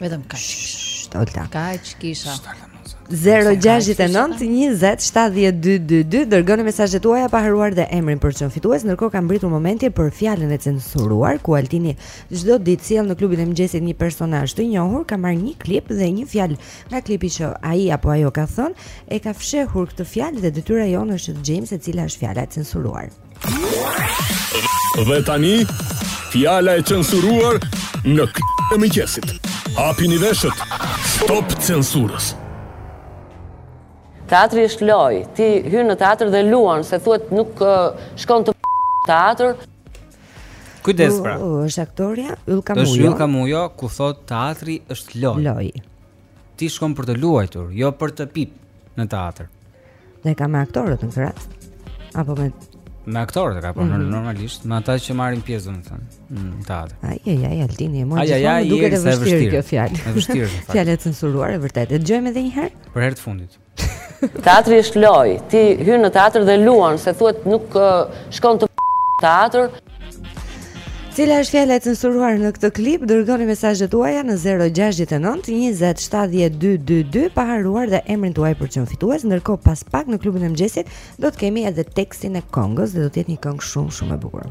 Vetëm kaq. Shhh, Olta. Kaq kisha. 0-6-9-20-70-222 Dërgoni mesazhet tuaja pa harruar dhe emrin për të qenë fitues Ndërkohë ka mbërritur momenti për fjalën e censuruar Ku Altini çdo ditë sjell në klubin e mëngjesit një personazh të njohur Ka marrë një klip dhe një fjalë nga klipi që ai apo ajo ka thënë E ka fshehur këtë fjalë dhe detyra jonë është të gjejmë se cila është fjala e censuruar Dhe tani, fjala e censuruar në klubin e mëngjesit. Hapini veshët, stop censurës. Teatri është lojë, ti hyn në teatër dhe luan, se thuhet nuk shkon të teatër. Kujdes pra. Është aktorja Yllka Mujo. Është Yllka Mujo ku thotë teatri është lojë. Lojë. Ti shkon për të luajtur, jo për të pip në teatër. E ka me aktorët në këtë rast? Apo me me aktorët e ka po mm -hmm. normalisht, me ata që marrin pjesë domethënë në teatër. Ai ai ai Altini mua më duket e vështirë kjo fjalë. E vështirë. Fjalë e censuruar e vërtetë. E dëgjojmë edhe një herë. Për herë të fundit. Teatri është lojë, ti hyn në teatër dhe luan, se thuhet nuk shkon të teatër. Cila është fjala e censuruar në këtë klip? Dërgoni mesazhet tuaja në 069 20 70 222 pa harruar dhe emrin tuaj për të qenë fitues. Ndërkohë pas pak në klubin e mëngjesit do të kemi edhe tekstin e këngës dhe do të jetë një këngë shumë shumë e bukur.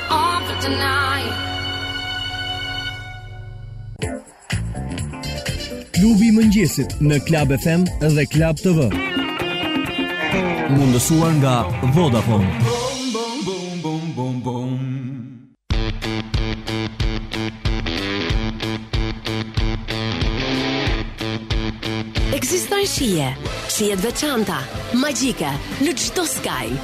Klubi i mëngjesit në Club FM dhe Club TV. Mundësuar nga Vodafone. Ekzistojnë shije, shije të veçanta, magjike në çdo skaj.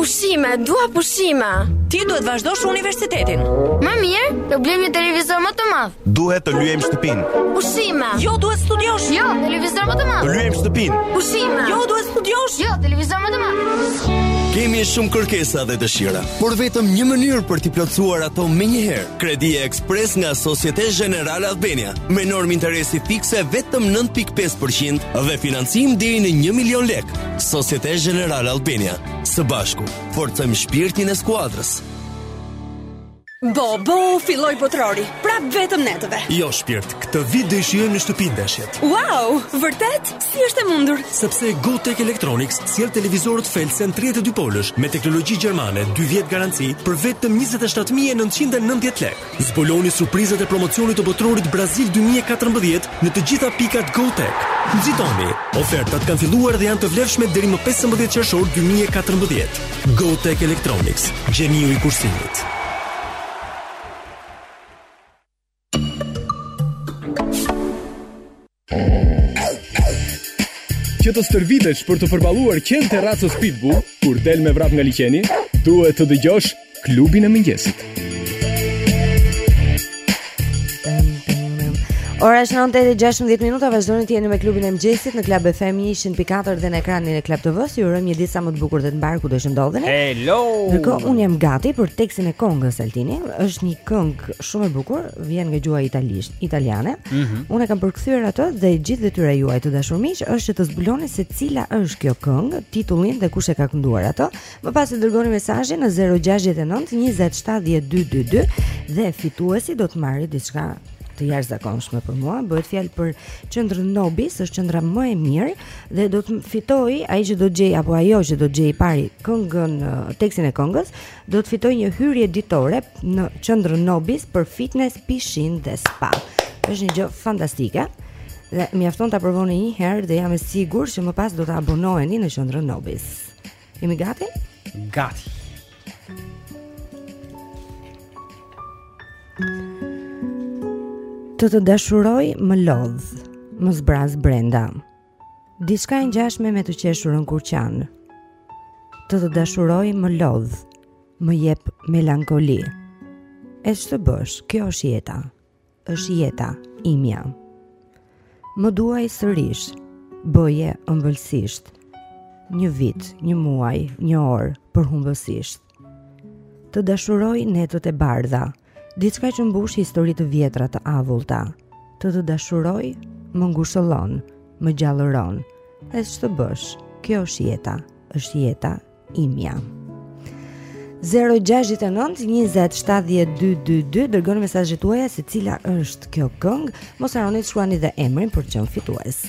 Pushime, dua pushime. Ti duhet vazhdosh universitetin. Më mirë, do blejmë një televizor më të madh. Duhet të lyejmë shtëpinë. Pushime. Jo, duhet studiosh. Jo, televizor më të madh. Të lyejmë shtëpinë. Pushime. Jo, duhet studiosh. Jo, televizor më të madh. Kemi shumë kërkesa dhe dëshira, por vetëm një mënyrë për t'i plotësuar ato menjëherë. Kredi Express nga Societe Generale Albania me norm interesi fikse vetëm 9.5% dhe financim deri në 1 milion lek. Societe Generale Albania. Së bashku, forcojmë shpirtin e skuadrës. Bo, bo, filloi botërori, prap vetëm netëve. Jo, shpirt, këtë vit do shijojmë në shtëpi ndeshjet. Wow, vërtet? Si është e mundur? Sepse GoTech Electronics sjell televizorët Felsen 32 polësh me teknologji gjermane, 2 vjet garanci për vetëm 27990 lekë. Zbuloni surprizat e promocionit të Botërorit Brazil 2014 në të gjitha pikat GoTech. Nxitoni! Ofertat kanë filluar dhe janë të vlefshme deri më 15 qershor 2014. GoTech Electronics, gjeniu i kursimit. Që të stërvitesh për të përballuar qentë e racës Pitbull, kur del me vrap nga liqeni, duhet të dëgjosh klubin e mëngjesit. Ora është 9:16 minuta, vazhdoni të jeni me klubin e mëngjesit në Club FM 104 dhe në ekranin e Club TV-s. Ju urojmë një ditë sa më të bukur dhe të mbarë kudo të ndodheni. Hello. Ndërkohë un jam gati për tekstin e këngës Altini. Është një këngë Shumë e bukur, vjen nga gjuha italisht, italiane. Mm -hmm. Unë e kam përkthyer atë dhe e gjithë detyra juaj të dashur miq është që të zbuloni se cila është kjo këngë, titullin dhe kush e ka kënduar atë. Më pas e dërgoni mesazhin në 069 2070222 dhe fituesi do të marrë diçka të jashtëzakonshme për mua. Bëhet fjalë për qendrën Nobis, është qendra më e mirë dhe do të fitojë ai që do të gjejë apo ajo që do të gjejë pari këngën, tekstin e këngës, do të fitojë një hyrje ditore në qendrën Nobis për fitness, pishinë dhe spa. Është një gjë fantastike. Dhe mjafton ta provoni një herë dhe jam e sigurt që më pas do të abonoheni në qendrën Nobis. Jemi gati? Gati. Të të dashuroj më lodh, më zbraz brenda. Diçka e ngjashme me të qeshurën kur qan. Të të dashuroj më lodh, më jep melankoli. E ç'të bësh? Kjo është jeta. Është jeta imja. Më duaj sërish, bëje ëmbëlsisht. Një vit, një muaj, një orë përhumbësisht. Të dashuroj netët e bardha, diçka që mbush histori të vjetra të avullta. Të të dashuroj, më ngushëllon, më gjallëron. E ç'të bësh? Kjo është jeta, është jeta imja. 069 20 72 22 dërgoni mesazhet tuaja se cila është kjo këngë, mos harroni të shkruani dhe emrin për të qenë fitues.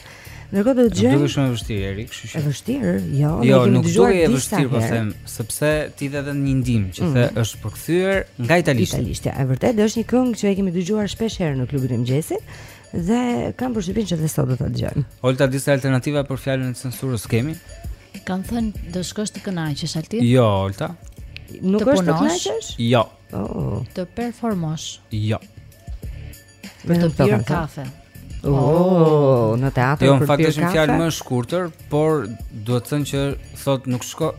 Ndërkohë do të gjej. Nuk është shumë e vështirë Eri, kështu që. E vështirë? Jo, jo nuk do të jetë e vështirë, po them, sepse ti dhe një ndihmë që mm. the është përkthyer nga italisht. Italisht, e vërtetë, është një këngë që e kemi dëgjuar shpesh herë në klubin e mëngjesit dhe kam përshtypjen që dhe sot do ta dëgjojmë. Olta disa alternativa për fjalën e censurës kemi? Kanë thënë do shkosh të kënaqesh Altin? Jo, Olta. Nuk është të kënaqesh? Jo. Oh. Të performosh? Jo. Për të pirë kafe. Oh, oh, në teatrin jo, për të pirë kafe. Jo, fakt është një fjalë më e shkurtër, por duhet thënë që thotë nuk shko,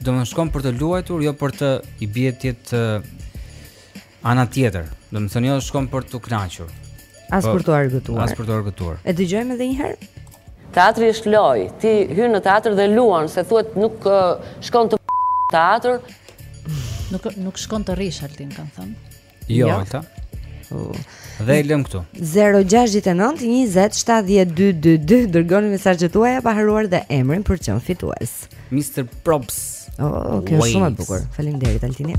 do të shkon për të luajtur, jo për të i bie ti të ana tjetër. Do të thënë jo shkon për t'u kënaqur. As po, për t'u argëtuar. As për t'u argëtuar. E dëgjojmë edhe një herë. Teatri është lojë. Ti hyn në teatr dhe luan, se thuhet nuk shkon të teatr. Nuk nuk shkon të rrish Altin, kanë thënë. Jo, jo. Olta. Dhe e lëmë këtu. 069 20 7222 dërgoni mesazhet tuaja pa harruar dhe emrin për të qenë fitues. Mr. Props. Oh, oh, kjo është shumë e bukur. Faleminderit Altini.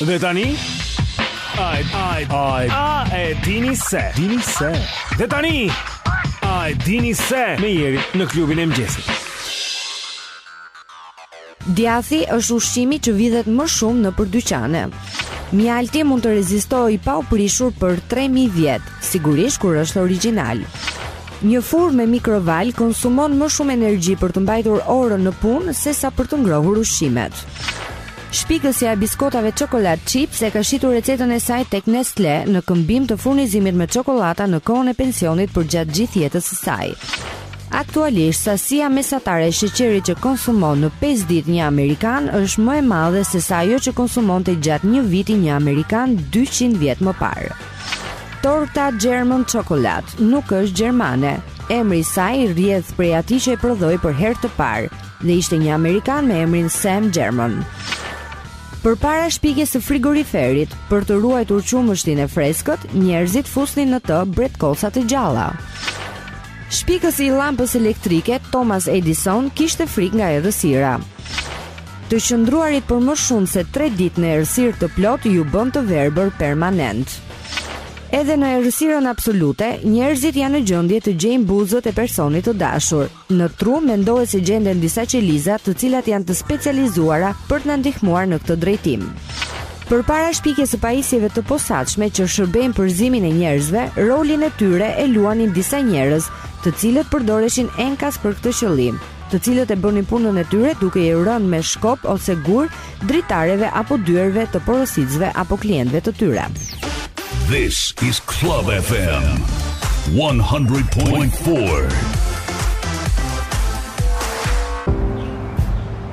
Dhe tani Ai ai ai a e dini se dini se Dhe tani Ai dini se me Erin në klubin e mëngjesit Djathi është ushqimi që vidhet më shumë nëpër dyqane. Mjalti mund të rezistojë pa u prishur për 3000 vjet, sigurisht kur është origjinal. Një furrë me mikrovalë konsumon më shumë energji për të mbajtur orën në punë sesa për të ngrohur ushqimet. Shpikësja e biskotave chocolate chips e ka shitur recetën e saj tek Nestle në këmbim të furnizimit me çokollata në kohën e pensionit përgjatë gjithë jetës së saj. Aktualisht, sasia mesatare e sheqerit që konsumon në 5 ditë një amerikan është më e madhe se sa ajo që konsumonte gjatë një viti një amerikan 200 vjet më parë. Torta German Chocolate nuk është gjermane. Emri i saj rrjedh prej atij që e prodhoi për herë të parë dhe ishte një amerikan me emrin Sam German. Përpara shpikjes së frigoriferit, për të ruajtur qumështin e freskët, njerëzit fusnin në të bretkosa të gjalla. Shpikësi i llampës elektrike Thomas Edison kishte frikë nga errësira. Të qëndruarit për më shumë se 3 ditë në errësirë të plotë ju bën të verbër permanent. Edhe në errësirën absolute, njerëzit janë në gjendje të gjejnë buzët e personit të dashur. Në tru mendohet se gjenden disa qeliza, të cilat janë të specializuara për të na ndihmuar në këtë drejtim. Përpara shpikjes së pajisjeve të posaçme që shërbejnë për zgjimin e njerëzve, rolin e tyre e luanin disa njerëz, të cilët përdoreshin enkas për këtë qëllim, të cilët e bënin punën e tyre duke iu rënë me shkop ose gur dritareve apo dyerve të porositësve apo klientëve të tyre. This is Club FM 100.4.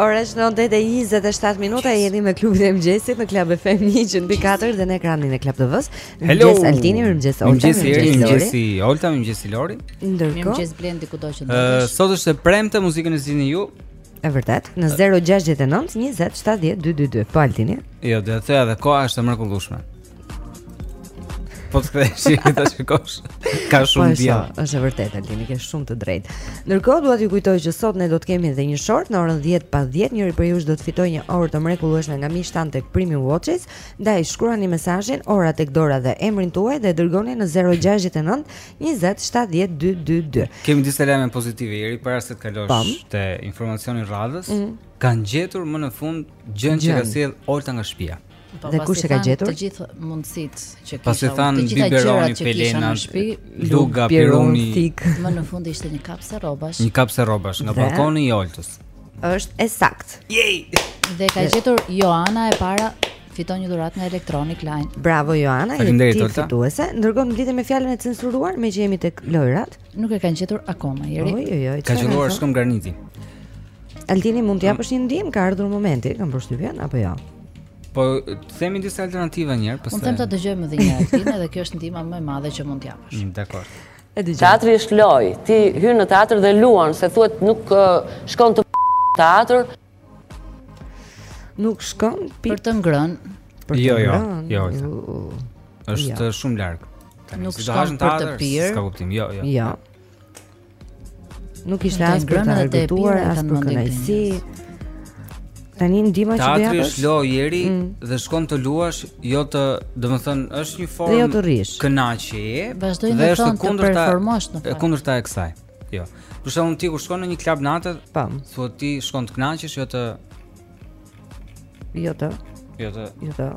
Ora është 9:27 minuta, jeni me klubin e mëngjesit në Club FM 104 dhe në ekranin e Club TV-s. Mëngjes Altini, mëngjes Olta. Mëngjes Eri, mëngjes Olta, mëngjes Lori. Ndërkohë, mëngjes Blendi kudo që ndodhesh. Ë sot është e premte muzikën e zgjidhni ju. E vërtetë, në 069 20 70 222. Po Altini. Jo, do të thoja dhe koha është e mrekullueshme. Po të kthesh shikimin ta shikosh. Ka po, shumë diell. Po, është e vërtetë, Altini, ke shumë të drejtë. Ndërkohë dua t'ju kujtoj që sot ne do të kemi edhe një short në orën 10 pa 10, njëri prej jush do të fitojë një orë të mrekullueshme nga Mi Shtan tek Premium Watches, ndaj shkruani mesazhin ora tek dora dhe emrin tuaj dhe dërgoni në 069 20 70 222. Kemi disa lajme pozitive Eri para se të kalosh Pam. te informacioni i radhës. Mm. Kanë gjetur më në fund gjënë që ka sjellë Olta nga shtëpia. Po, dhe kush e ka gjetur? Të gjitha mundësitë që kisha. Pasi thanë biberoni, pelena, luga, piruni, thika. Më në fund ishte një kapse rrobash. Një kapse rrobash nga balkoni i Oltës. Është e saktë. Yay! Dhe e ka gjetur Joana e para fiton një dhuratë nga Electronic Line. Bravo Joana, je ti fituese. Ndërkohë lidhem me fjalën e censuruar meqë jemi tek lojrat. Nuk e kanë gjetur akoma, Eri. Oj, oj, oj. Ka qëlluar shkëmb graniti. Altini mund të japësh një ndihmë, ka ardhur momenti, kam përshtypjen apo jo? Po themi disa alternativa një herë, pastaj. Unë them ta dëgjojmë edhe një herë Altin, edhe kjo është ndihma më e madhe që mund të japësh. Mm, dakor. E dëgjoj. Teatri është lojë. Ti hyn në teatër dhe luan, se thuhet nuk shkon te teatri. Nuk shkon për të ngrënë. Për jo, të jo, ngrënë. Jo, jo, jo. Është jo. shumë larg. Nuk shkon për të pirë. S'ka kuptim. Jo, jo. Jo. Nuk ishte as për të argëtuar, as për kënaqësi. Tani ndihma që bëhet. Teatri është lojë Eri mm. dhe shkon të luash, jo të, domethënë, është një formë. Dhe jo të rrish. Kënaqi. Vazhdoi të thonë të performosh në fakt. E kundërta e kësaj. Jo. Për shembull, ti kur shkon në një klub nate, po. Thua ti shkon të kënaqesh, jo të Jo të. Jo të. Jo të.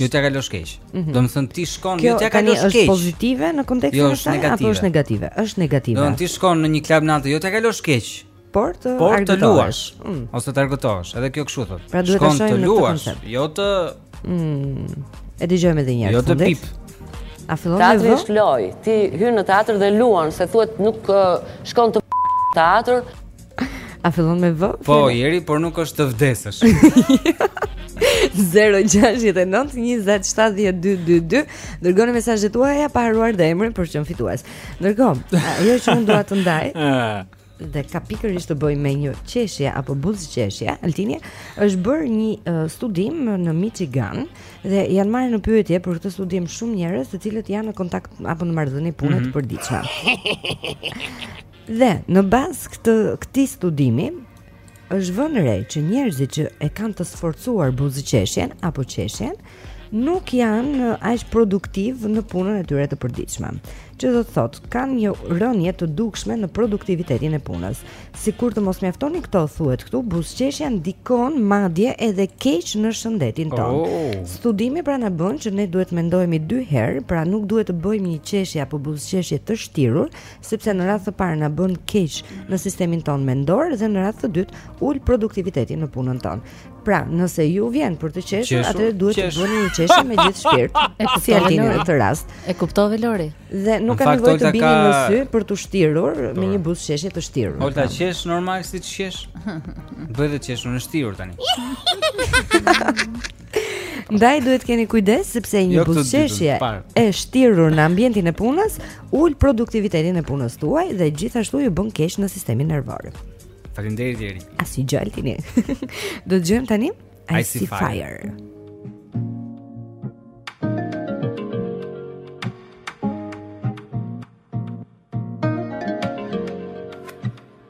Jo të kalosh keq. Mm -hmm. Do të thotë ti shkon jo të kalosh keq. Kjo është pozitive në kontekstin jo, e saj apo është negative? Është negative. Do të thotë ti shkon në një klub nate jo të kalosh keq. Por të por të luash mm. ose të argëtohesh, edhe kjo kështu thotë. Pra duhet të shohim këtë koncept. Jo të mm. E dëgjojmë edhe një herë. Jo të pip. A fillon me vë? është lojë. Ti hyn në teatr dhe luan, se thuhet nuk shkon të teatr. A fillon me V? Po, Jeri, por nuk është të vdesësh. 0-6-9-27-12-2 Dërgoni mesazhet tuaja pa harruar dhe emrin për të qenë fitues Dërgoni, ajo që unë dua të ndaj Dhe ka pikërisht të bëjë me një qeshje apo buzëqeshje Altini është bërë një uh, studim në Michigan Dhe janë marrë në pyetje për këtë studim shumë njerëz Të cilët janë në kontakt apo në marrëdhënie pune të mm -hmm. përditshme Dhe në bazë të këtij studimi është vënë re që njerëzit që e kanë të sforcuar buzëqeshjen apo qeshjen nuk janë aq produktivë në punën e tyre të përditshme. Që do të thotë, kanë një rënie të dukshme në produktivitetin e punës. Sikur të mos mjaftonin këto thuhet këtu, buzëqeshja ndikon madje edhe keq në shëndetin tonë. Oh. Studimi pra na bën që ne duhet të mendohemi dy herë, pra nuk duhet të bëjmë një qeshje apo buzëqeshje të shtirur, sepse në radhë të parë na bën keq në sistemin tonë mendor dhe në radhë të dytë ul produktivitetin në punën tonë. Pra, nëse ju vjen për të qeshur, atëherë duhet të bëni një qeshje me gjithë shpirt. E kuptova në këtë rast. E kuptove Lori? Dhe nuk ka nevojë të bini ka... në sy për të shtirur Tor. me një buzëqeshje të shtirur. Olta qesh normal si të qesh. Bëhet të qeshur në shtirur tani. Ndaj duhet të keni kujdes sepse një jo buzëqeshje e shtirur në ambientin e punës ul produktivitetin e punës tuaj dhe gjithashtu ju bën keq në sistemin nervor. Faleminderit Jeri. Asgjë Altini. Do të dëgjojmë tani I, I see fire. fire.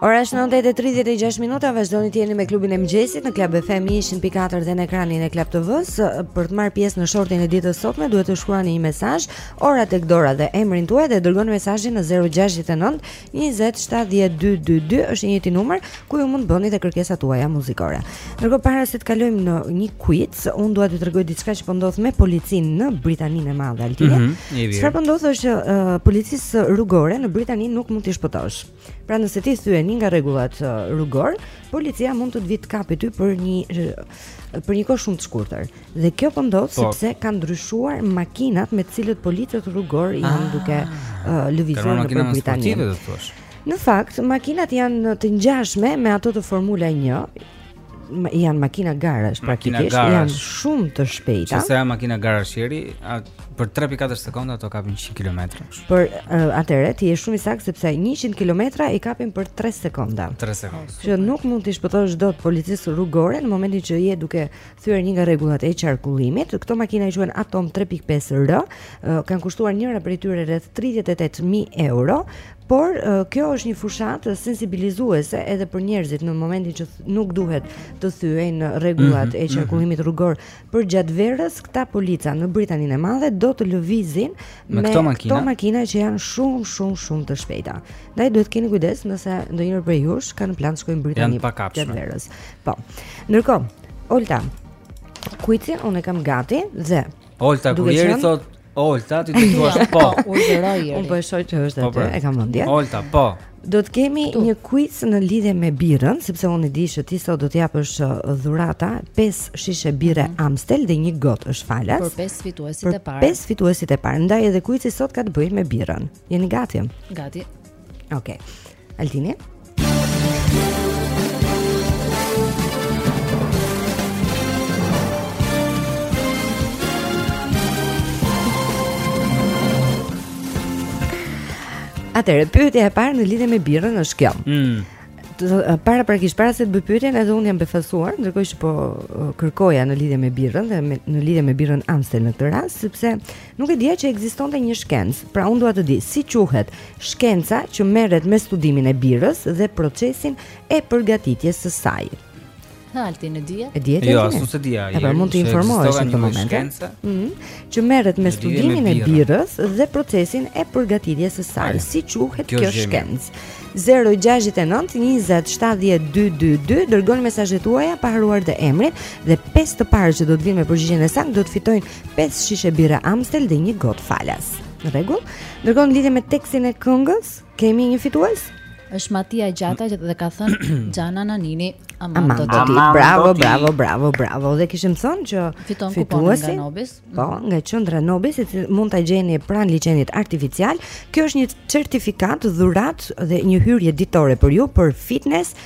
Ora është 9:36 minuta, vazhdoni të jeni me klubin e mëngjesit në Club FM 100.4 dhe në ekranin e Club TV-s. Për të marrë pjesë në shortin e ditës së sotme duhet të shkruani një mesazh, ora tek dora dhe emrin tuaj dhe dërgoni mesazhin në 069 20 70 222 është i njëjti numër ku ju mund të bëni dhe kërkesat tuaja muzikore. Ndërkohë para se të kalojmë në një quiz, unë dua t'ju tregoj diçka që po ndodh me policinë në Britaninë e Madhe Altin. Mhm, mm Çfarë mm po ndodh është që uh, policisë rrugore në Britani nuk mund t'i shpëtosh. Pra nëse ti thyen një nga rregullat uh, rrugore, policia mund të të vit kapë ty për një për një kohë shumë të shkurtër. Dhe kjo po ndodh po. sepse kanë ndryshuar makinat me të cilët policët rrugor janë ah. duke uh, lëvizur në Britani. Në fakt, makinat janë të ngjashme me ato të Formula 1, janë makina garash praktikisht, janë shumë të shpejta. Sepse janë makina garash Jeri, për 3.4 sekonda ato kapin 100 kilometra. Po atëherë ti je shumë i saktë sepse 100 kilometra i kapin për 3 sekonda. 3 sekonda. Që nuk mund t'i shpëtosh dot policisë rrugore në momentin që je duke thyer një nga rregullat e qarkullimit. Këto makina quhen Atom 3.5R, kanë kushtuar njëra prej tyre rreth 38000 euro, por kjo është një fushatë sensibilizuese edhe për njerëzit në momentin që nuk duhet të thyejnë rregullat mhm, e mhm. qarkullimit rrugor përgjatë verës këta polica në Britaninë e Madhe do të lëvizin me, me këto makina që janë shumë shumë shumë të shpejta. Ndaj duhet të keni kujdes nëse ndonjëri prej jush kanë plan të shkojnë në Britani gjatë verës. Po. Ndërkohë, Olta. Kuici unë e kam gati dhe Olta kur Jeri thotë Olta ti do të thua jo, po. po unë po e shoh që është po, aty, po. e kam mendje. Olta, po. Do të kemi tu. një quiz në lidhje me birrën, sepse unë e di që ti sot do të japësh uh, dhurata 5 shishe birre mm -hmm. Amstel dhe një gotë është falas. Për 5 fituesit e parë. Për 5 fituesit e parë. Ndaj edhe quizi sot ka të bëjë me birrën. Jeni gati? Gati. Okej. Okay. Altini. Atëre, pyetja e parë në lidhje me birrën është kjo. Mm. Paraprakisht para se të bëj pyetjen, edhe unë jam befasuar, ndërkohë që po kërkoja në lidhje me birrën dhe me, në lidhje me birrën Amstel në këtë rast, sepse Nuk e dija që ekzistonte një shkencë, pra unë dua të di si quhet shkenca që merret me studimin e birrës dhe procesin e përgatitjes së saj. Ha Altin e dije? E dije ti? Jo, nuk e dija. Ja, pra mund të informohesh në këtë moment. Ëh, mm, që merret me studimin e birrës dhe procesin e përgatitjes së saj. Si quhet kjo shkencë? 069 2070222 dërgoni mesazhet tuaja pa harruar dhe emrin dhe pesë të parë që do të vinë me përgjigjen e saktë do të fitojnë pesë shishe birre Amstel dhe një gotë falas. Në rregull? Ndërkohë në lidhje me tekstin e këngës, kemi një fitues? Është Matia Gjata dhe ka thënë Xhana Nanini, Amandoti. Bravo, bravo, bravo, bravo. Dhe kishim thënë që fiton kuponin nga Nobis. Po, nga qendra Nobis, që mund ta gjeni pranë liqenit artificial. Kjo është një certifikatë dhuratë dhe një hyrje ditore për ju për fitness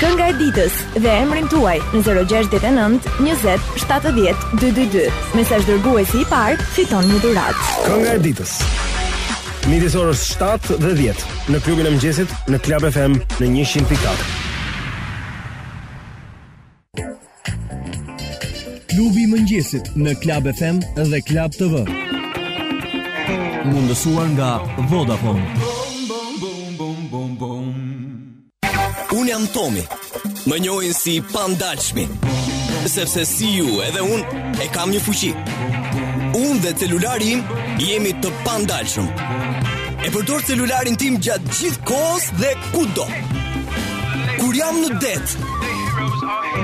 Kënga e ditës dhe emrin tuaj në 069 20 70 222. Mesazh dërguesi i parë fiton një dhuratë. Kënga e ditës. Midis orës 7 dhe 10 në klubin e mëngjesit në Club FM në 100.4. Klubi i mëngjesit në Club FM dhe Club TV. Mundësuar nga Vodafone. Unë jam Tomi. Më njohin si i Pandalshmi. Sepse si ju edhe unë e kam një fuqi. Unë dhe celulari im jemi të pandalshëm. E përdor celularin tim gjatë gjithë kohës dhe kudo. Kur jam në det,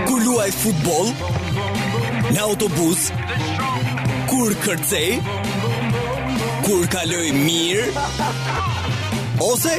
kur luaj futboll, në autobus, kur kërcej, kur kaloj mirë, ose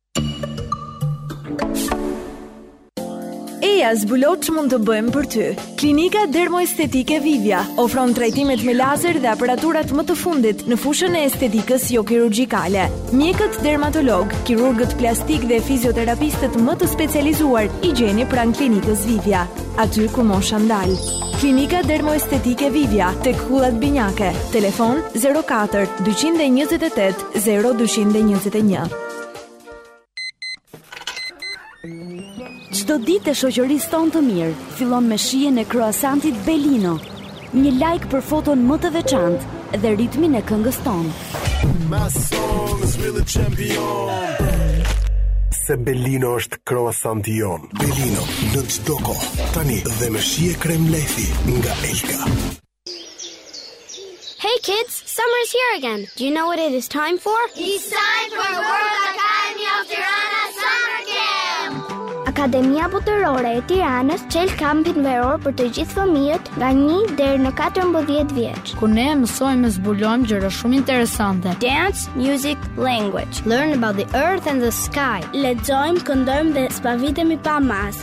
Eja zbulo ç'mund të bëjmë për ty. Klinika Dermoestetike Vivia ofron trajtimet me lazer dhe aparaturat më të fundit në fushën e estetikës jokirurgjikale. Mjekët dermatologë, kirurgët plastikë dhe fizioterapistët më të specializuar i gjeni pranë klinikës Vivia, aty ku mosha ndal. Klinika Dermoestetike Vivia, tek Kullat Binjake. Telefon 04 228 0221. Çdo ditë e shoqërisë tonë të mirë fillon me shijen e kroasantit Belino. Një like për foton më të veçantë dhe ritmin e këngës tonë. Se Belino është kroasanti jonë. Belino, në çdo kohë, tani dhe me shije krem lajthie nga Elka. Hey kids, summer is here again. Do you know what it is time for? It's time for World Academy of Tirana Summer Camp. Akademia Botërore e Tiranës çel kampin veror për të gjithë fëmijët nga 1 deri në 14 vjeç. Ku ne mësojmë të zbulojmë gjëra shumë interesante. Dance, music, language. Learn about the earth and the sky. Lexojmë, këndojmë dhe zbavitemi pa masë.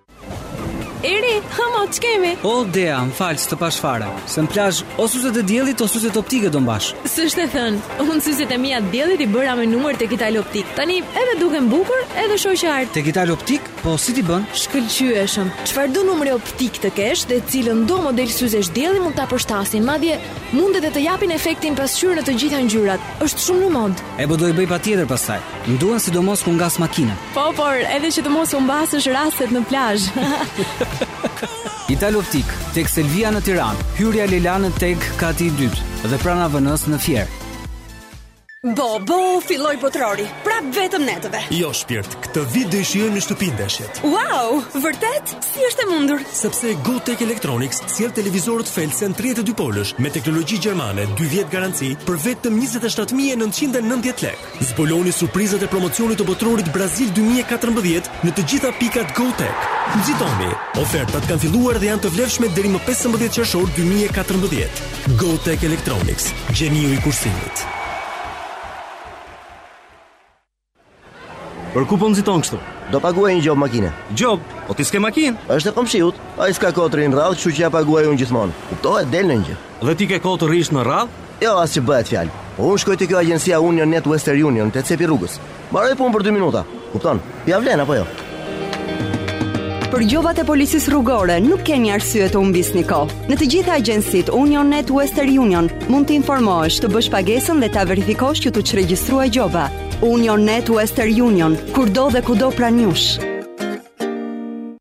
Eri, hë mo, ç'kemi? O, Dea, më fal s'të pashë fare. Se në plazh, o syzet e diellit, o syzet optike do mbash. S'është e thënë, unë syzet e mia të diellit i bëra me numër tek Ital Optik. Tani, edhe dukem bukur, edhe shoh qartë. Tek Ital Optik, po si t'i bënë? Shkëlqyeshëm. Çfarëdo numri optik të kesh dhe cilindo model syzesh dielli mund ta përshtasin. Madje, mund edhe të japin efektin pasqyrë në të gjitha ngjyrat. Është shumë në modë. E po do i bëj patjetër pastaj. Më duhen sidomos kur ngas makinën. Po, por edhe që të mos humbasësh rastet në plazh. Italo Optik, tek Selvia në Tiranë, hyrja lejla në TEG, kati i dytë dhe pranë OVN-së në Fier. Bo, bo, filloj botërori, prap vetëm netëve. Jo, shpirt, këtë vit do e shijojmë në shtëpi ndeshjet. Wow, vërtet? Si është e mundur? Sepse GoTech Electronics sjell televizorët Felsen 32 polësh me teknologji gjermane, 2 vjet garanci për vetëm 27990 lekë. Zbuloni surprizat e promocionit të Botërorit Brazil dy mijë e katërmbëdhjetë në të gjitha pikat GoTech. Nxitoni! Ofertat kanë filluar dhe janë të vlefshme deri më pesëmbëdhjetë qershor dy mijë e katërmbëdhjetë. GoTech Electronics, gjeniu i kursimit. Për ku po nxiton kështu? Do paguaj një gjobë makine. Gjobë? Po ti s'ke makinë? Është e komshiut. Ai s'ka kohë të rrijë në rradhë, kështu që ja paguaj unë gjithmonë. Kuptohet, del ndonjë gjë. Dhe ti ke kohë të rrish në rradhë? Jo, as që bëhet fjalë. Po unë shkoj te kjo agjencia Union Net Western Union te cepi i rrugës. Mbaroj punë për 2 minuta. Kupton? Ja vlen apo jo? Për gjobat e policisë rrugore nuk keni më arsye të humbisni kohë. Në të gjitha agjencitë Union Net Western Union mund të informohesh, të bësh pagesën dhe ta verifikosh që t'u çregjistrua gjoba. Union Net Western Union, kurdo dhe kudo pranë jush.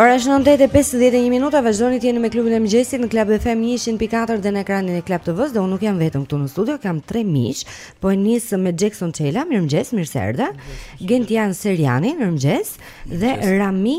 Ora është 9:51 minuta, vazhdoni të jeni me klubin e mëngjesit në Club FM 100.4 dhe në ekranin e Club TV-s, dhe unë nuk jam vetëm këtu në studio, kam tre miq, po e nis me Xhekson Çela, mirëmëngjes, mirë se erdhe. Gentian Seriani, mirëmëngjes, dhe Rami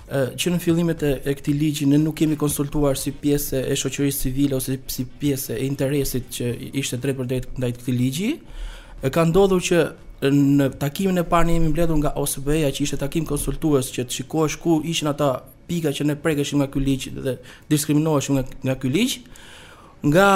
që në fillimet e, e këtij ligji ne nuk jemi konsultuar si pjesë e shoqërisë civile ose si pjesë e interesit që ishte drejtpërdrejt ndaj këtij ligji. E ka ndodhur që në takimin e parë ne jemi mbledhur nga OSBE-ja që ishte takim konsultues që të shikohesh ku ishin ata pika që ne prekeshim nga ky ligj dhe diskriminoheshim nga nga ky ligj. Nga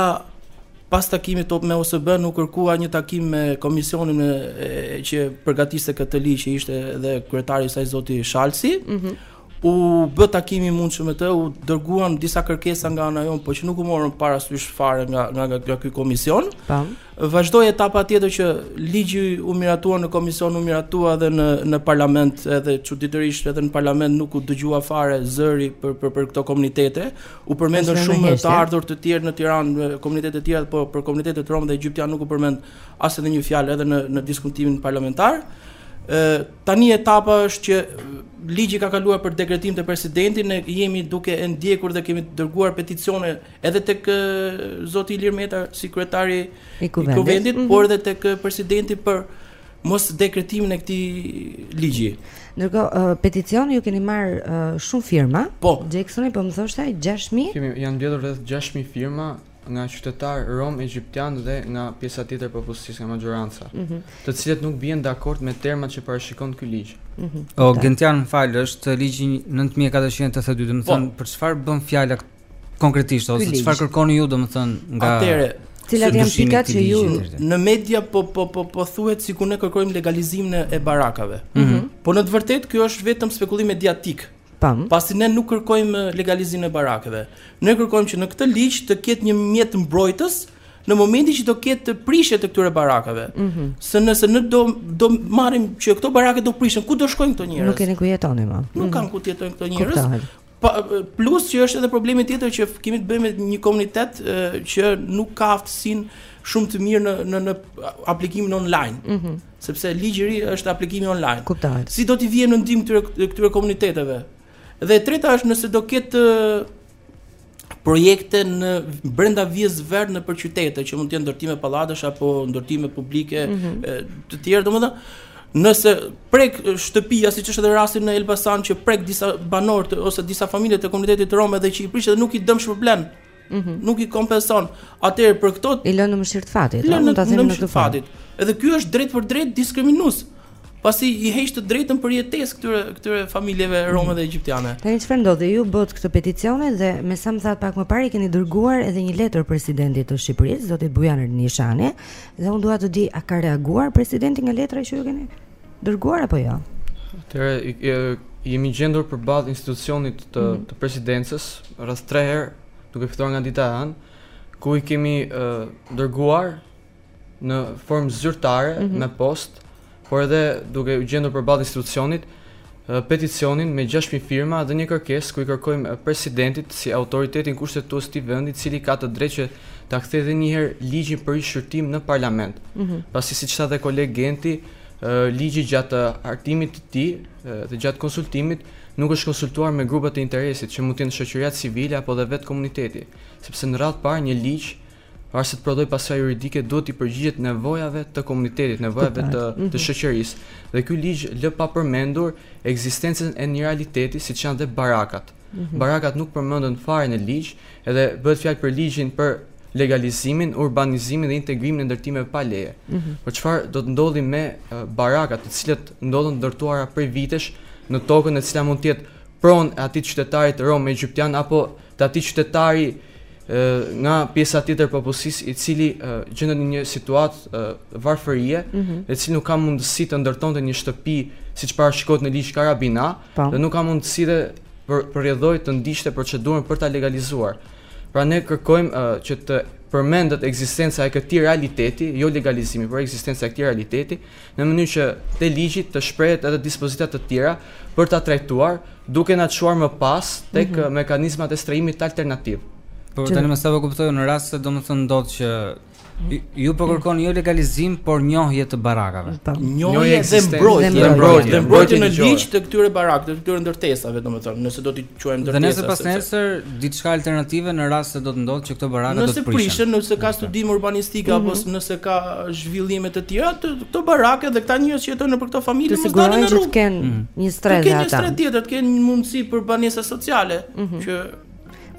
pas takimit po me OSBE-në u kërkua një takim me komisionin e, e, që përgatiste këtë ligj që ishte edhe kryetari i saj zoti Shalsi. Mm -hmm. U bë takimi i mundshëm me të, u dërguan disa kërkesa nga ana jonë, po që nuk u morën parasysh fare nga nga nga, nga ky komision. Po. Vazhdoi etapa tjetër që ligji u miratua në komision, u miratua edhe në në parlament, edhe çuditërisht edhe në parlament nuk u dëgjua fare zëri për për për këto komunitete. U përmendën shumë të ardhur të tjerë në Tiranë, komunitete të tjera, po për komunitetet rom dhe egjiptian nuk u përmend as edhe një fjalë edhe në në diskutimin parlamentar. Ë tani etapa është që ligji ka kaluar për dekretim te presidenti, ne jemi duke e ndjekur dhe kemi dërguar peticione edhe tek zoti Ilir Meta si kryetari i kuvendit, mm -hmm. por edhe tek presidenti për mos dekretimin e këtij ligji. Ndërkohë, peticioni ju keni marrë shumë firma. Po. Jacksoni po më thoshte 6000. Kemi janë mbledhur rreth 6000 firma nga qytetarë romë, egjiptianë dhe nga pjesa tjetër e popullsisë, nga majoranca, mm -hmm. të cilët nuk bien dakord me termat që parashikon ky ligj. Mm -hmm. O Gentian, më fal, është ligji 9482, domethënë po. për çfarë bën fjalë Konkretisht ose çfarë kërkoni ju domethënë nga Atëherë, cilat janë pikat që ju në media po po po po thuhet sikur ne kërkojmë legalizimin e barakave. Mm -hmm. Po në të vërtetë ky është vetëm spekulim mediatik. Pam. Pasi ne nuk kërkojmë legalizimin e barakave. Ne kërkojmë që në këtë ligj të ketë një mjet mbrojtës në momentin që do ketë të prishje të këtyre barakave. Mm -hmm. Se nëse ne do do marrim që këto barake do prishen, ku do shkojnë këto njerëz? Nuk kanë ku jetojnë më. Nuk mm -hmm. kanë ku të jetojnë këto njerëz. Po plus që është edhe problemi tjetër që kemi të bëjmë me një komunitet që nuk ka aftësinë shumë të mirë në në në aplikimin online. Ëh. Mm -hmm. Sepse ligji i ri është aplikimi online. Kuptoj. Si do t'i vihet në ndihmë këtyre këtyre komuniteteve? Dhe e treta është nëse do ketë projekte në brenda vijës së verdhë nëpër qytete që mund të jenë ndërtime pallatesh apo ndërtime publike mm -hmm. të tjera, domethënë Nëse prek shtëpia, siç është edhe rasti në Elbasan që prek disa banorë ose disa familje të komunitetit rom edhe që i prish dhe nuk i dëmshpërblen. Mm -hmm. Nuk i kompenson. Atëherë për këto i lënë në mëshirë të fatit, i lënë në mëshirë të fatit. Edhe ky është drejtpërdrejt diskriminues pasi i heq të drejtën për jetesë këtyre këtyre familjeve rome dhe egjiptiane. Tani çfarë ndodhi? Ju bëtë këtë peticion edhe me sa më thatë pak më parë keni dërguar edhe një letër presidentit të Shqipërisë, zoti Bujar Nishani, Dhe unë dua të di a ka reaguar presidenti nga letra që ju keni dërguar apo jo? Atëherë jemi gjendur përballë institucionit të, mm -hmm. të presidencës rreth 3 herë duke filluar nga dita e hënë, ku i kemi uh, dërguar në formë zyrtare mm -hmm. me postë por edhe duke u gjendur përballë institucionit, peticionin me gjashtë mijë firma dhe një kërkesë ku i kërkojmë Presidentit si autoritetin kushtetues të këtij vendi, i cili ka të drejtë që ta kthejë edhe një herë ligjin për rishqyrtim në Parlament. Mhm. Pasi siç tha dhe kolegu Genti, ligji gjatë hartimit të tij dhe gjatë konsultimit nuk është konsultuar me grupet e interesit që mund të jenë shoqëria civile apo dhe vetë komuniteti, sepse në radhë të parë një ligj Para se të prodhojë pasojat juridike, duhet t'i përgjigjet nevojave të komunitetit, nevojave të të mhm. shoqërisë. Dhe ky ligj lë pa përmendur ekzistencën e një realiteti siç janë dhe barakat. Mhm. Barakat nuk përmenden fare në ligj, edhe bëhet fjalë për ligjin për legalizimin, urbanizimin dhe integrimin e ndërtimeve pa leje. Mm -hmm. Por çfarë do të ndodhë me barakat, të cilat ndodhen të ndërtuara prej vitesh në tokën e cila mund të jetë pronë e atij qytetarit rom egjiptian apo të atij qytetari nga pjesa tjetër e popullsisë i cili gjendet në një situatë varfërie, mm -hmm. e cili nuk ka mundësi të ndërtonte një shtëpi siç parashikohet në ligj Karabina pa. Po. dhe nuk ka mundësi dhe për rrjedhojë të ndiqte procedurën për ta legalizuar. Pra ne kërkojmë uh, që të përmendet ekzistenca e këtij realiteti, jo legalizimi, por ekzistenca e këtij realiteti, në mënyrë që te ligji të shprehet edhe dispozita të tjera për ta trajtuar, duke na çuar më pas tek mhm. mekanizmat e strehimit alternativ. Po tani me sa po kuptoj në rast se domethënë ndodh që Ju po kërkoni jo legalizim, por njohje të barakave. Po. Njohje dhe mbrojtje, dhe mbrojtje, mbrojtje në ligj të këtyre barakave, të këtyre ndërtesave, domethënë, nëse do të quajmë ndërtesa. Dhe nesër pasnesër diçka alternative në rast se do të ndodhë që këto baraka do të prishen. Nëse prishen, nëse ka studim urbanistik apo mhm. nëse ka zhvillime të tjera, këto baraka dhe këta njerëz që jetojnë nëpër këto familje mos dalin në rrugë. Të kenë mhm. një strehë ata. Të kenë një strehë tjetër, të kenë një mundësi për banesa sociale mhm. që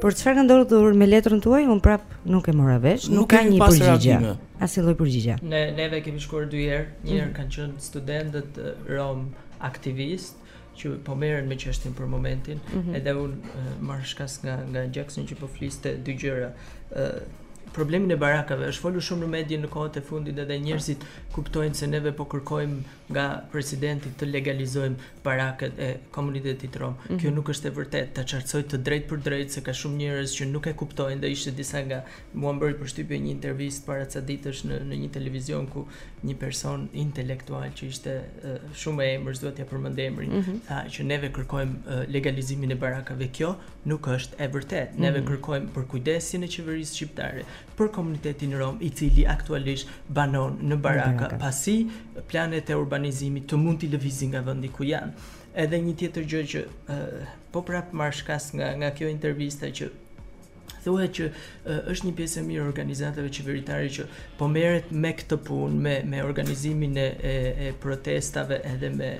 Por çfarë ka ndodhur me letrën tuaj? Un prap nuk e mora vesh, nuk ka një përgjigje. Asnjë lloj përgjigje. Ne neve kemi shkuar dy herë, një herë kanë qenë studentët rom aktivistë që po merren me çështjen për momentin, mm -hmm. edhe un marr shkas nga nga Jackson që po fliste dy gjëra. ë Problemin e barakave është folur shumë në media në kohët e fundit edhe njerëzit kuptojnë se neve po kërkojmë nga presidenti të legalizojmë barakat e komunitetit rom. Mm -hmm. Kjo nuk është e vërtetë, ta qartësoj drejtpërdrejt se ka shumë njerëz që nuk e kuptojnë dhe ishte disa nga Mua më bëri përshtypje një intervistë para ca ditësh në në një televizion ku një person intelektual që ishte uh, shumë me emër, s'dua t'ia përmend emrin, mm -hmm. tha që neve kërkojmë uh, legalizimin e barakave. Kjo nuk është e vërtetë. Neve mm -hmm. kërkojmë përkujdesjen e qeverisë shqiptare, për komunitetin rom, i cili aktualisht banon në baraka, në baraka. pasi planet e urbanizimit të mund t'i lëvizin nga vendi ku janë. Edhe një tjetër gjë që uh, po prap marr shkas nga nga kjo intervista që thuhet që është një pjesë e mirë e organizatave qeveritare që po merret me këtë punë, me me organizimin e, e, e protestave edhe me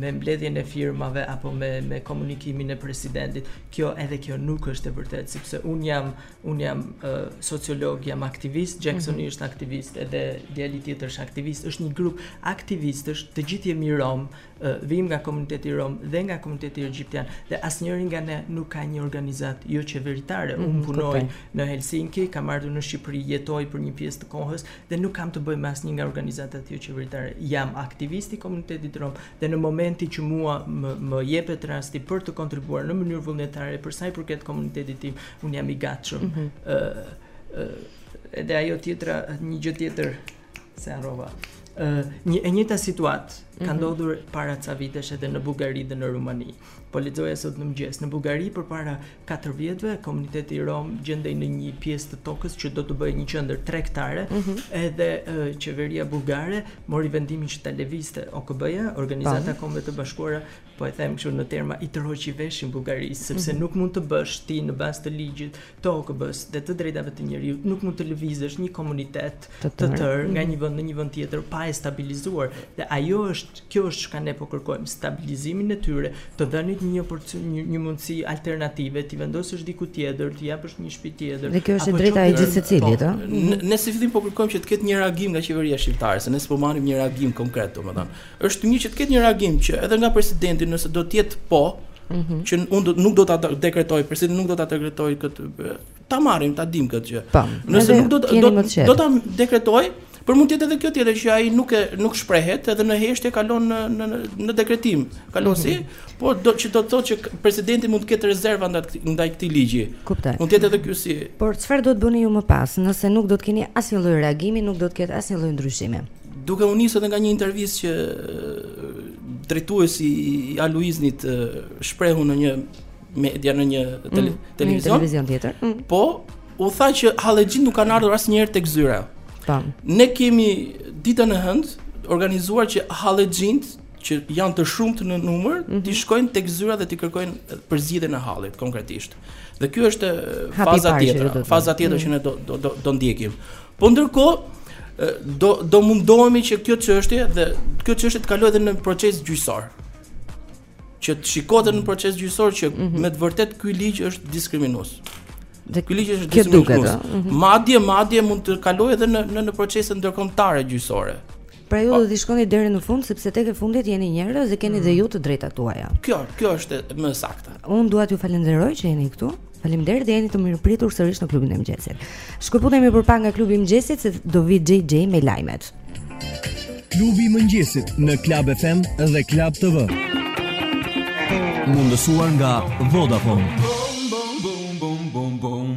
me mbledhjen e firmave apo me me komunikimin e presidentit. Kjo edhe kjo nuk është e vërtetë, sepse un jam un jam e, sociolog, jam aktivist, Jackson mm -hmm. është aktivist edhe djali tjetër është aktivist, është një grup aktivistësh, të gjithë jemi rom, vijmë nga komuniteti rom dhe nga komuniteti egjiptian dhe asnjëri nga ne nuk ka një organizatë jo qeveritare. Mm -hmm, Unë punoj në Helsinki, kam ardhur në Shqipëri, jetoj për një pjesë të kohës dhe nuk kam të bëj me asnjë nga organizatat jo qeveritare. Jam aktivist i komunitetit rom dhe në momentin që mua më, më jepet rasti për të kontribuar në mënyrë vullnetare për sa i përket komunitetit tim, unë jam i gatshëm. Mm -hmm. uh, uh, edhe ajo tjetra, një gjë tjetër Se harrova. Ë, një e njëjta situatë ka mhm. ndodhur mm -hmm. para ca vitesh edhe në Bullgari dhe në Rumani. Po lexoja sot në mëngjes, në Bullgari përpara 4 vjetëve komuniteti rom gjendej në një pjesë të tokës që do të bëhej një qendër tregtare, mm -hmm. edhe e, qeveria bullgare mori vendimin që ta lëvizte OKB-ja, Organizata e Kombeve të Bashkuara, po e them kështu në terma i tërhoqi veshin Bullgarisë, sepse mm -hmm. nuk mund të bësh ti në bazë të ligjit të OKB-së dhe të drejtave të njeriut, nuk mund të lëvizësh një komunitet të tërë nga një vend në një vend tjetër pa e stabilizuar. Dhe ajo është, kjo është çka ne po kërkojmë, stabilizimin e tyre, të dhënit një opcion, një, një mundësi alternative, t'i vendosësh diku tjetër, t'i japësh një shtëpi tjetër. Dhe kjo është e drejta e gjithsecilit, ëh. Po, ne si fillim po kërkojmë që të ketë një reagim nga qeveria shqiptare, se ne s'po marrim një reagim konkret, domethënë. Është mirë që të ketë një reagim që edhe nga presidenti nëse do të jetë po, mm -hmm. që unë do, nuk do ta dekretoj, presidenti nuk do ta dekretojë këtë ta marrim, ta dimë këtë gjë. Po. Nëse nuk do të do, do ta dekretojë, Por mund të jetë edhe kjo tjetër që ai nuk e nuk shprehet edhe në heshtje kalon në në në dekretim. Kalon si, mm -hmm. por do që do të thotë që presidenti mund të ketë rezerva ndaj ndaj këtij ligji. Kuptoj. Mund të jetë edhe ky si. Por çfarë do të bëni ju më pas, nëse nuk do të keni asnjë lloj reagimi, nuk do të ketë asnjë lloj ndryshimi? Duke u nisur edhe nga një intervistë që drejtuesi i Aluiznit shprehu në një media në një mm, tele, mm, televizion, televizion tjetër. Mm. Po, u tha që hallexhinjtë nuk kanë ardhur asnjëherë tek zyra. Po. Ne kemi ditën e hënë organizuar që hallexhinjtë që janë të shumtë në numër, mm -hmm. t'i shkojnë tek zyra dhe t'i kërkojnë për zgjidhjen e hallit konkretisht. Dhe kjo është faza tjetër, faza tjetër mm. që ne do do do, do ndjekim. Po ndërkohë do do mundohemi që kjo çështje dhe kjo çështje të kalojë edhe në proces gjyqësor. Që të shikohet edhe në proces gjyqësor që mm -hmm. me të vërtetë ky ligj është diskriminues. Dhe ky ligj është diskriminues. Mm -hmm. Madje madje mund të kalojë edhe në në në procese ndërkombëtare gjyqësore. Pra ju do t'i shkoni deri në fund sepse tek e fundit jeni njerëz dhe keni dhe ju të drejtat tuaja. Kjo, kjo është më e sakta. Unë dua t'ju falenderoj që jeni këtu. Faleminderit dhe jeni të mirëpritur sërish në klubin e mëngjesit. Shkëputemi për pak nga klubi i mëngjesit se do vijë JJ me lajmet. Klubi i mëngjesit në Club FM dhe Club TV. Mundësuar nga Vodafone. Bom bom bom bom bom bom.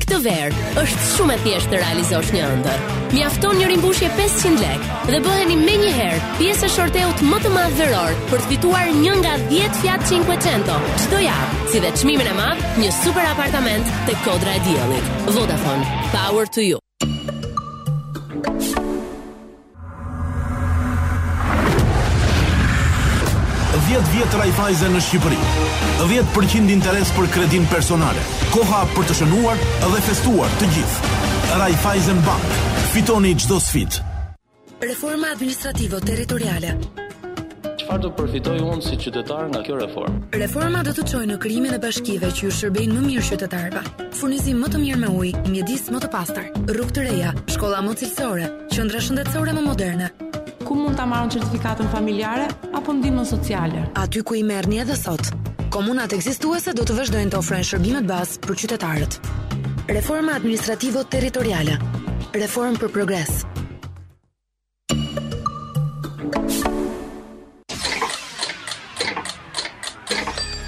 Këtë verë është shumë e thjeshtë të realizosh një ëndërr. Mjafton një rimbushje 500 lekë dhe bëheni menjëherë pjesë e shorteut më të madh veror për të fituar një nga 10 Fiat 500 çdo javë, si dhe çmimin e madh, një super apartament te Kodra e Diellit. Vodafone, power to you. Dhjetë vjet Raiffeisen në Shqipëri. 10% interes për kredinë personale. Koha për të shënuar dhe festuar të gjithë. Raiffeisen Bank. Fitoni çdo sfidë. Reforma administrativo territoriale. Çfarë do përfitoj unë si qytetar nga kjo reformë? Reforma do të çojë në krijimin e bashkive që ju shërbejnë më mirë qytetarëve. Furnizim më të mirë me ujë, mjedis më të pastër, rrugë të reja, shkolla më cilësore, Qendra shëndetësore më moderne. Ku mund ta marr certifikatën familjare apo ndihmën sociale? Aty ku i merrni edhe sot. Komunat ekzistuese do të vazhdojnë të ofrojnë shërbimet bazë për qytetarët. Reforma administrativo territoriale. Reformë për progres.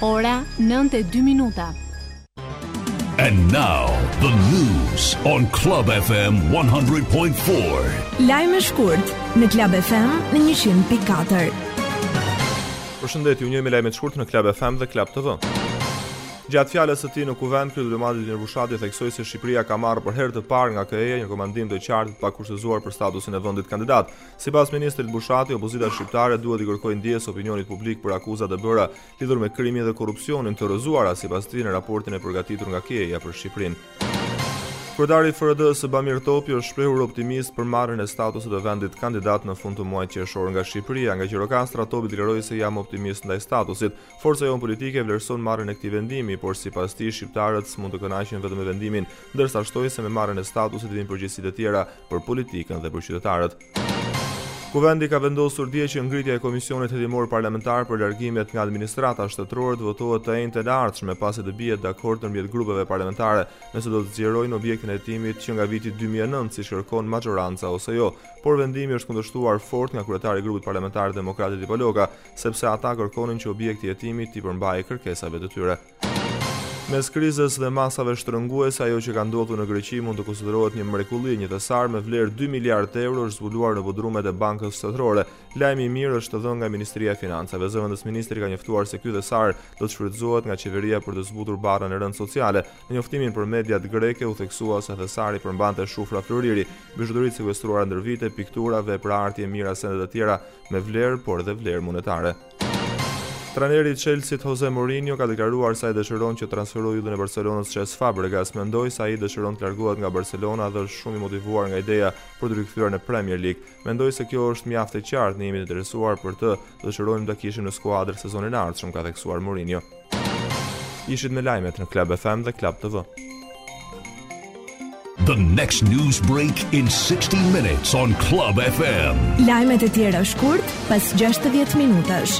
Ora 9:02 minuta. And now the news on Club FM 100.4. Lajme shkurt në Club FM në 100.4. Përshëndetje, vijojmë me lajmet shkurt në Club FM dhe Club TV. Gjatë fjalës së tij në Kuvend, kryediplomati Ditmir Bushati theksoi se Shqipëria ka marrë për herë të parë nga KE-ja një rekomandim të qartë të pakushtëzuar për statusin e vendit kandidat. Sipas ministrit Bushati, opozita shqiptare duhet t'i kërkojë ndjesë opinionit publik për akuzat e bëra lidhur me krimin dhe korrupsionin të rrëzuara sipas tij në raportin e përgatitur nga KE-ja për Shqipërinë. Kryetari i FRD-së Bamir Topi është shprehur optimist për marrjen e statusit të vendit kandidat në fund të muajit qershor nga Shqipëria. Nga Gjirokastra Topi deklaroi se jam optimist ndaj statusit. Forca jonë politike vlerëson marrjen e këtij vendimi, por sipas tij shqiptarët s'mund të kënaqen vetëm me vendimin, ndërsa shtoi se me marrjen e statusit vijnë përgjegjësi të tjera për politikën dhe për qytetarët. Kuvendi ka vendosur dje që ngritja e Komisionit Hetimor Parlamentar për largimet nga administrata shtetërore të votohet të enjten e ardhshme, pasi të bihet dakord ndërmjet grupeve parlamentare, nëse do të zgjerojnë objektin e hetimit që nga viti 2009, siç kërkon maxhoranca ose jo. Por vendimi është kundërshtuar fort nga kryetari i grupit parlamentar demokrat Edi Paloka, sepse ata kërkonin që objekti i hetimit t'i përmbahej kërkesave të tyre. Mes krizës dhe masave shtrënguese, ajo që ka ndodhur në Greqi mund të konsiderohet një mrekulli, një thesar me vlerë 2 miliardë euro është zbuluar në bodrumet e Bankës Shtetërore. Lajmi i mirë është dhënë nga Ministria e Financave. Zëvendësministri ka njoftuar se ky thesar do të shfrytëzohet nga qeveria për të zbutur barrën e rëndë sociale. Në njoftimin për mediat greke u theksua se thesari përmbante shufra floriri, bizhuteri të sekuestruara ndër vite, piktura, vepra arti e mijëra sende të tjera me vlerë, por edhe vlerë monetare. Trajneri i Chelsit Jose Mourinho ka deklaruar se ai dëshiron që të transferojë yllin e Barcelonës Cesc Fabregas. Mendoj se ai dëshiron të largohet nga Barcelona dhe është shumë i motivuar nga ideja për t'u rikthyer në Premier League. Mendoj se kjo është mjaft e qartë, ne jemi të interesuar për të, do dëshironim ta kishim në skuadër sezonin e ardhshëm, ka theksuar Mourinho. Ishit me lajmet në Club FM dhe Club TV. The next news break in 60 minutes on Club FM. Lajmet e tjera shkurt pas 60 minutash.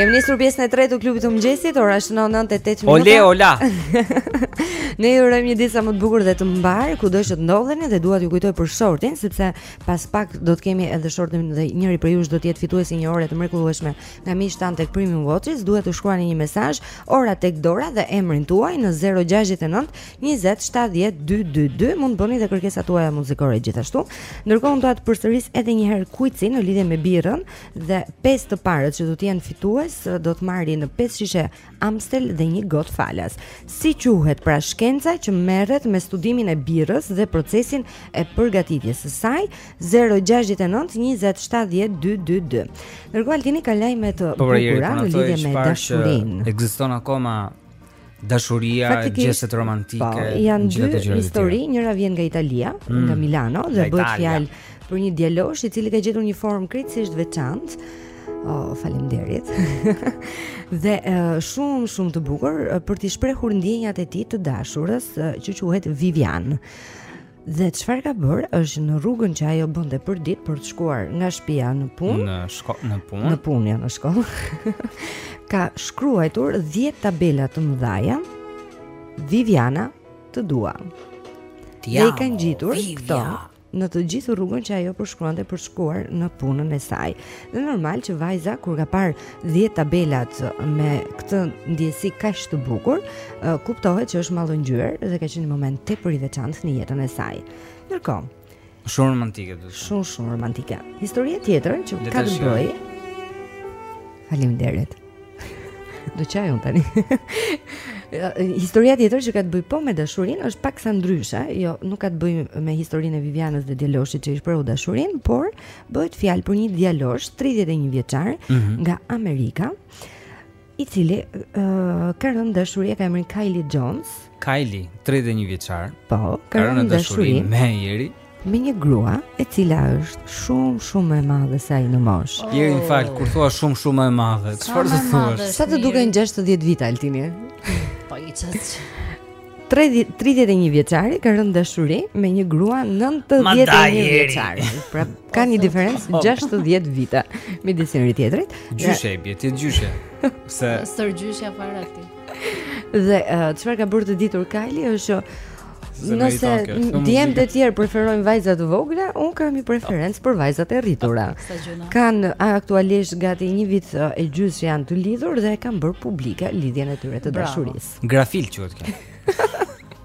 Kemi nisur pjesën e tretë të klubit të mëngjesit, ora është 9:08 minuta. Ole, ola. Ne ju urojmë një ditë sa më të bukur dhe të mbarë, kudo që të ndodheni dhe dua t'ju kujtoj për shortin, sepse Pas pak do të kemi edhe shortin dhe njëri prej jush do të jetë fituesi i një ore të mrekullueshme nga Mish Tan tek Premium Watches. Duhet të shkruani një mesazh, ora tek dora dhe emrin tuaj në 069 20 70 222. Mund të bëni dhe kërkesat tuaja muzikore gjithashtu. Ndërkohë unë dua ta përsëris edhe një herë kuicin në lidhje me birrën dhe pesë të parët që do të jenë fitues do të marrin nga pesë shishe Amstel dhe një gotë falas. Si quhet pra shkenca që merret me studimin e birrës dhe procesin e përgatitjes së saj? 069 20 70 222. Ndërkohë Altini ka lajme të po, pra, bukura në lidhje me dashurinë. Ekziston akoma dashuria, gjestet romantike, po, janë dy histori, njëra vjen nga Italia, mm. nga Milano dhe bëhet fjalë për një djalosh i cili ka gjetur një formë krejtësisht veçantë. Oh, faleminderit. dhe uh, shumë shumë të bukur uh, për t'i shprehur ndjenjat e tij të dashurës uh, që quhet Vivian. Dhe çfarë ka bërë është në rrugën që ajo bënte për ditë për të shkuar nga shtëpia në punë. Në shkollë, në punë. Në punë, jo, në shkollë. ka shkruajtur 10 tabela të mëdha. Viviana, të dua. Ti ja. Dhe i ka ngjitur këto. në të gjithë rrugën që ajo përshkruante për të shkuar në punën e saj. Dhe normal që vajza kur ka parë 10 tabelat me këtë ndjesi kaq të bukur, kuptohet që është mallëngjyer dhe ka qenë një moment tepër i veçantë në jetën e saj. Ndërkohë, shumë romantike do të thoja. Shumë shumë romantike. Historia tjetër që ka të bëjë Faleminderit. Do qaj unë tani Historia tjetër që ka të bëjë po me dashurinë është paksa ndryshe jo, Nuk ka të bëjë me historinë e Vivianës dhe djaloshit që i shprehu dashurinë Por bëhet fjalë për një djalosh 31 vjeçar mm -hmm. nga Amerika I cili uh, ka rënë në dashuri e ka emrin Kylie Jones Kajli, 31 vjeçar, po, ka rënë në dashuri me, Jeri, me një grua e cila është shumë shumë më e madhe se ai në moshë. Oh. Jeri, më fal, kur thua shumë shumë më e madhe, çfarë do thuash? Sa të duken 60 vite Altini? Po i ças. 31 vjeçari ka rënë dashuri me një grua 91 vjeçare. Pra ka një diferencë 60 vite midis njëri tjetrit. Gjyshe e bie, ti gjyshe. Se stërgjyshja fare aty. Dhe çfarë uh, ka bërë të ditur Kajli është që Nëse djemtë e tjerë preferojnë vajza të vogla, unë kam një preferencë për vajzat e rritura. Kanë aktualisht gati një vit e gjysmë që janë të lidhur dhe e kanë bërë publike lidhjen e tyre të dashurisë. Grafil quhet kjo.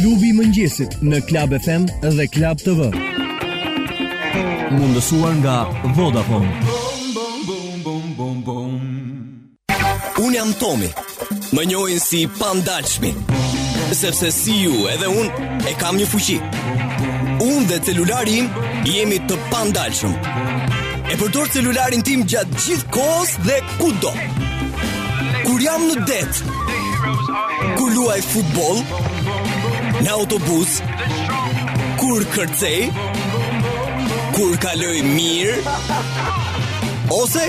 Klubi i mëngjesit në Club FM dhe Club TV. Mundësuar nga Vodafone. Unë jam Tomi. Më njohin si i Pandalshmi. Sepse si ju edhe unë e kam një fuqi. Unë dhe celulari im jemi të pandalshëm. E përdor telefonin tim gjatë gjithë kohës dhe kudo. Kur jam në det, kur luaj futboll, në autobus, kur kërcej, kur kaloj mirë, ose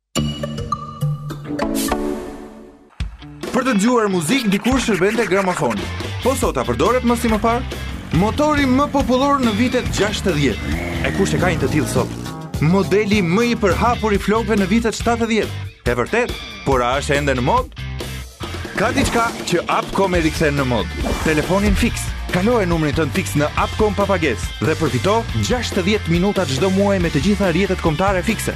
Për të dëgjuar muzikë dikur shërbente gramofoni. Po sot a përdoret më si më parë? Motori më popullor në vitet 60. E kush e ka një të tillë sot? Modeli më i përhapur i flokëve në vitet 70. E vërtetë, por a është ende në modë? Ka diçka që Abcom e rikthen në modë. Telefonin fiks. Kaloje numrin tënd fiks në Abcom pa pagesë dhe përfito 60 minuta çdo muaj me të gjitha rrjetet kombëtare fikse.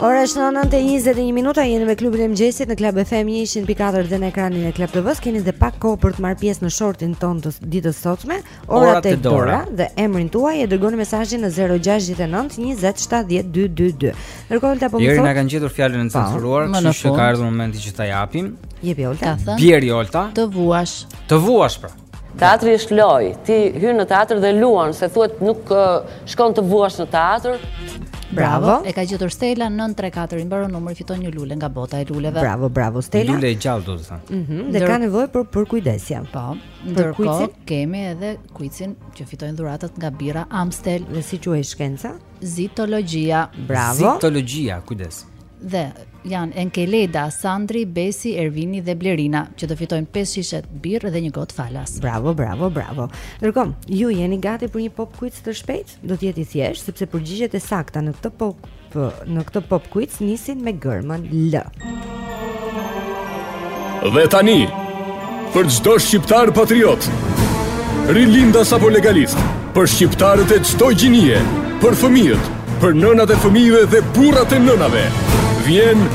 Ora shënon 9:21 minuta, jeni me klubin e mëngjesit në Club FM 104 dhe në ekranin e Club TV-s. Keni edhe pak kohë për të marrë pjesë në shortin tonë të ditës së sotme. Ora te dora dhe emrin tuaj e dërgoni mesazhin në 069 20 70 222. Ndërkohë Olta po më thotë. Jeri na kanë gjetur fjalën e po, censuruar, kështu që ka ardhur momenti që ta japim. Jepi Olta. Bjeri Olta. Të vuash. Të vuash pra. Teatri është lojë, ti hyn në teatr dhe luan, siç thuhet nuk shkon të vuash në teatr. Bravo. E ka gjetur Stella 934 i mbaron numri fiton një lule nga bota e luleve. Bravo, bravo Stella. Lule e gjallë do të thënë. Mhm. Dhe ka nevojë për përkujdesje. Po. Ndërkohë kemi edhe kuicin që fitojnë dhuratat nga birra Amstel dhe si quhet shkenca? Zitologjia. Bravo. Zitologjia, kujdes. Dhe janë Enkeleda, Sandri, Besi, Ervini dhe Blerina që do fitojnë 5 shishe birrë dhe një gotë falas. Bravo, bravo, bravo. Ndërkohë, ju jeni gati për një pop quiz të shpejt? Do të jetë i thjeshtë sepse përgjigjet e sakta në këtë pop në këtë pop quiz nisin me gërmën L. Dhe tani, për çdo shqiptar patriot, rilindas apo legalist, për shqiptarët e çdo gjinie, për fëmijët, për nënat e fëmijëve dhe burrat e nënave, vjen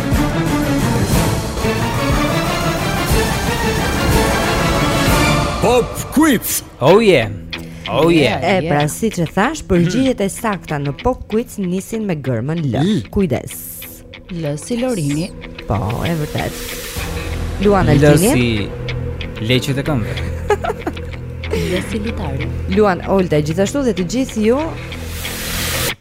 Pop Quiz. Oh yeah. Oh yeah. E pra siç e thashë, përgjigjet e sakta në pop quiz nisin me gërmën L. Kujdes. L si Lorini. Po, e vërtetë. Luan Altini. L si leqet e këmbëve. L si litari. Luan Olta gjithashtu dhe të gjithë ju.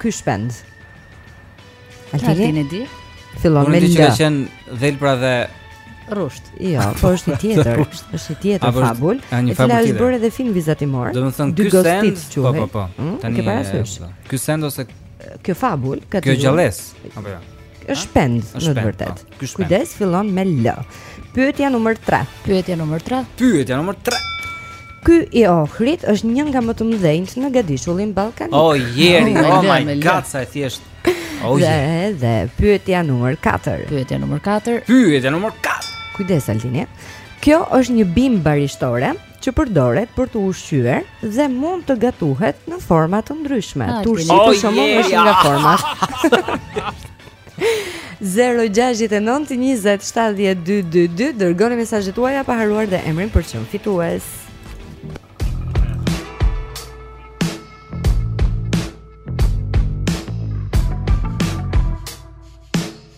Ky shpend. Altini e di. Fillon me lë. Ka qenë dhelpra dhe rrushtë. Jo, po është një tjetër, është një tjetër fabul, e cila është bërë edhe film vizatimor. Domethënë ky send, po po po. Hmm? Tani ke parasysh. Ky send ose kjo fabul ka kjo gjallesë. Apo jo. Është shpend në të vërtetë. Kujdes fillon me L. Pyetja numër 3. Pyetja numër 3. Pyetja numër 3. Ky i Ohrit është një nga më të mëdhenjtë në gadishullin ballkanik. Oh jeri, oh my god, sa e thjeshtë. Oh dhe, yeah. dhe pyetja numër 4. Pyetja numër 4. Pyetja numër 4. Kujdes Altini. Kjo është një bimë barishtore që përdoret për t'u ushqyer dhe mund të gatuhet në forma të ndryshme. Ah, turshi për oh, shembull është një nga format. 069 20 70 222 dërgoni mesazhet tuaja pa harruar dhe emrin për të qenë fitues.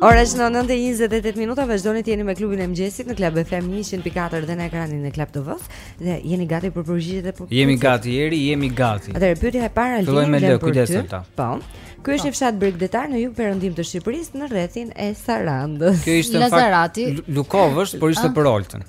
Ora shënon 9:28 minuta, vazhdoni të jeni me klubin e mëngjesit në Club FM 104 dhe në ekranin e Club TV-s dhe jeni gati për përgjigjet e përgjigjet. Jemi gati, jeri, jemi gati. Atëherë pyetja e para është me lë, kujdes ata. Po. Ky është një fshat bregdetar në jugperëndim të Shqipërisë në rrethin e Sarandës. Kjo ishte në fakt Lazarati. Lukovë është, por ishte ah. për Oltën.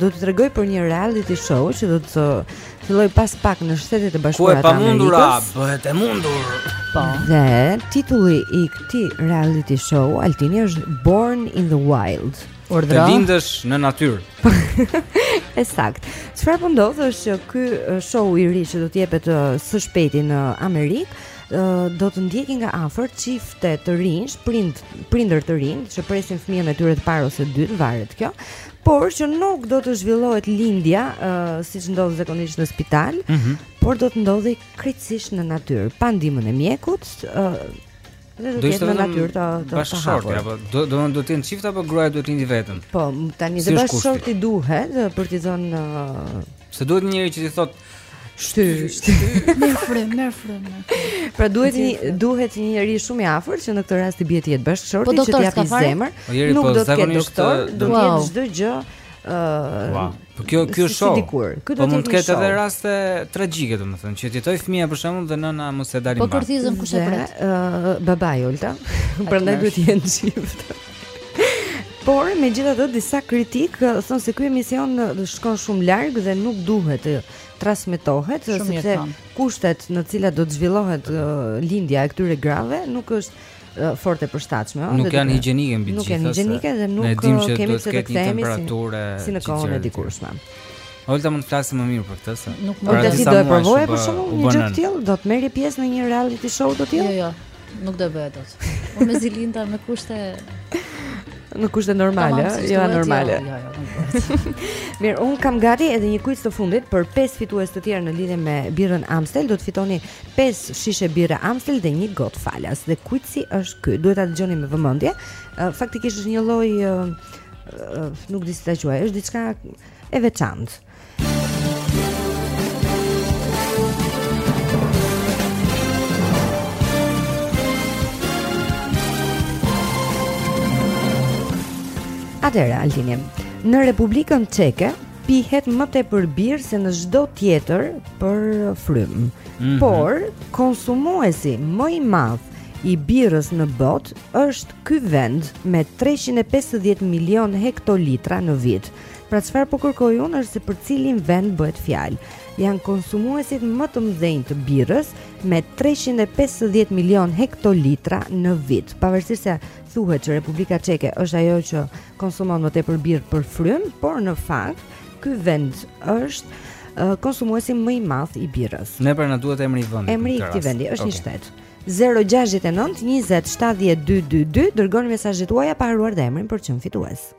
do të tregoj për një reality show që do të fillojë pas pak në Shtetet e Bashkuara të Amerikës. Ku e pamundura bëhet e mundur. Po. Dhe titulli i këtij reality show Altini është Born in the Wild. Urdhra. Të lindësh në natyrë. E saktë. Çfarë po ndodh është që ky show i ri që do të jepet së shpejti në Amerikë do të ndjekin nga afër çifte të rinj, prind, prindër të rinj që presin fëmijën e tyre të parë ose të dytë, varet kjo, por që nuk do të zhvillohet lindja uh, siç ndodh zakonisht në spital, mm -hmm. por do të ndodhë krejtësisht në natyrë, pa ndihmën e mjekut, uh, Dhe do të jetë në natyrë të hapur. Do do do të jenë çift apo gruaja duhet të lindë vetëm. Po, tani dhe bashkëshorti duhet për t'i dhënë Se duhet njëri që t'i thotë shty shty. Merr frymë, merr frymë. Pra duhet një duhet një njeri shumë i afërt që në këtë rast i bie të jetë bashkëshorti po që t'i japë zemër. Po, nuk po, do të ketë doktor, do të jetë çdo gjë. Ëh. Po kjo kjo është shumë dikur. Ky do po të mund të ketë edhe raste tragjike domethënë, që të jetojë fëmija për shembull dhe nëna mos ia dalë. Po kërthizën kush e pret? Ëh, babai Olta. Prandaj duhet të jenë çift. Por megjithatë disa kritikë thonë se ky emision shkon shumë larg dhe nuk duhet të transmetohet sepse kushtet në të cilat do të zhvillohet lindja e këtyre grave nuk është fort e përshtatshme. Nuk janë higjienike mbi të gjitha. Nuk janë higjienike dhe nuk kemi pse të kthehemi si në kohën e dikurshme. Olta mund të flasë më mirë për këtë se. Olta ti do e provoje për shembull një gjë të tillë? Do të merrje pjesë në një reality show të tillë? Jo, jo Nuk do e bëja dot. Unë mezi linda me kushte në kushte normale, jo anormale. Jo, jo, jo, Mirë, unë kam gati edhe një quiz të fundit për 5 fitues të tjerë në lidhje me birrën Amstel, do të fitoni 5 shishe birre Amstel dhe një gotë falas. Dhe quizi është ky, duhet ta dëgjoni me vëmendje. Faktikisht është një lloj nuk di si ta quaj, është diçka e veçantë. Atëherë Altin, në Republikën Çeke pihet më tepër birrë se në çdo tjetër për frymë. Mm -hmm. Por konsumuesi më i madh i birrës në botë është ky vend me 350 milion hektolitra në vit. Pra çfarë po kërkoj unë është se për cilin vend bëhet fjalë. Janë konsumuesit më të mëdhenj të birrës me 350 milion hektolitra në vit. Pavarësisht se thuhet që Republika Çeke është ajo që konsumon më tepër birrë për frymë, por në fakt ky vend është uh, konsumuesi më i madh i birrës. Ne pra na duhet emri i vendit. Emri i këtij vendi është okay. një shtet. 069 20 70 222 dërgoni mesazhet tuaja pa harruar dhe emrin për të qenë fitues.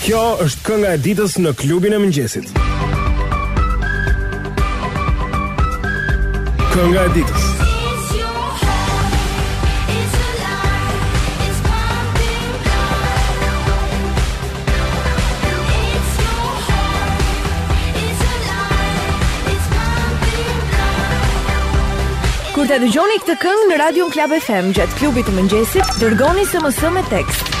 Kjo është kënga e ditës në klubin e mëngjesit. Kënga e ditës. Kur ta dëgjoni këtë këngë në Radio Club FM gjatë klubit të mëngjesit, dërgoni SMS me tekst.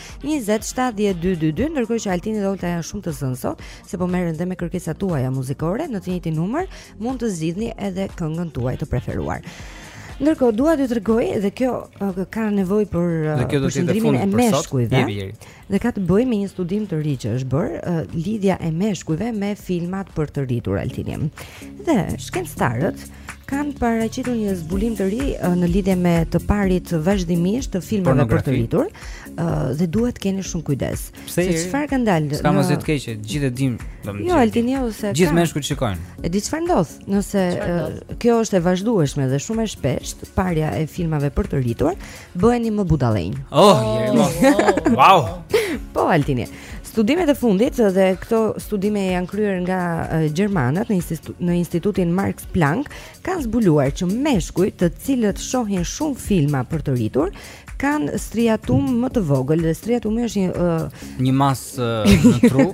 20 70 222, ndërkohë që Altini dhe Olta janë shumë të zënë sot, se po merren dhe me kërkesat tuaja muzikore, në të njëjtin numër mund të zgjidhni edhe këngën tuaj të preferuar. Ndërkohë dua t'ju tregoj dhe kjo uh, ka nevojë për uh, përqendrimin e meshkujve. Dhe ka të bëjë me një studim të ri që është bërë uh, lidhja e meshkujve me filmat për të rritur, Altin. Dhe shkencëtarët kanë paraqitur një zbulim të ri në lidhje me të parit vazhdimisht të filmave për të rritur dhe duhet të keni shumë kujdes. Se çfarë ka ndodhur? Ska mos të keqe, gjithë e dim, domethënë. Jo, Altini ose gjithë meshkujt shikojnë. E di çfarë ndodh, nëse kjo është e vazhdueshme dhe shumë e shpeshtë parja e filmave për të rritur, bëheni më budallenj. Oh, Jeri mo. Wow. Po Altini. Studimet e fundit dhe këto studime janë kryer nga gjermanët në në Institutin Max Planck kanë zbuluar që meshkujt të cilët shohin shumë filma për të rritur kanë striatum më të vogël dhe striatumi është një uh, një masë uh, në tru.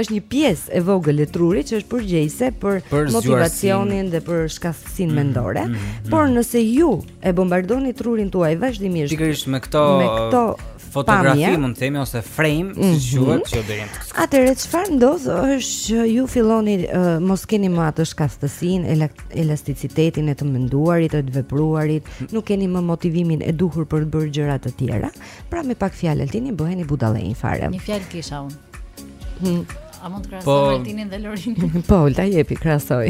është një pjesë e vogël e trurit që është përgjegjëse për, për motivacionin dhe për shkathtësinë mm -hmm. mendore. Mm -hmm. Por nëse ju e bombardoni trurin tuaj vazhdimisht. Pikërisht me këto me këto fotografi pamje, mund të themi ose frame, mm -hmm. siç quhet, që Jeri. Atëherë çfarë ndodh është që ju filloni uh, mos keni më atë shkathtësinë, elasticitetin e të menduarit, e të vepruarit, nuk keni më motivimin e duhur për të bërë gjëra të tjera. Pra me pak fjalë Altini bëheni budallenj fare. Një fjalë kisha unë. Hmm. A mund të krahasoj po... Altinin dhe Lorinin? po, Alta jepi, krahaso.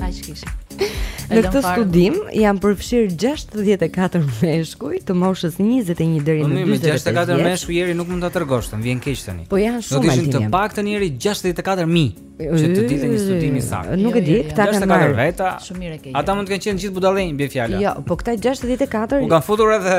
Kaq kisha. Në këtë studim janë përfshirë 64 meshkuj të moshës 21 deri në 45 vjeç. 64 meshkuj Jeri nuk mund ta tregosh, më vjen keq tani. Po janë shumë. Do të ishin të paktën Jeri 64000 që të ishte një studim i saktë. Nuk e jo, di, jo, jo. këta kanë marrë veta. Shumë mirë Ata mund të kenë qenë gjithë budallenj bie fjala. Jo, po këta 64 U kanë futur edhe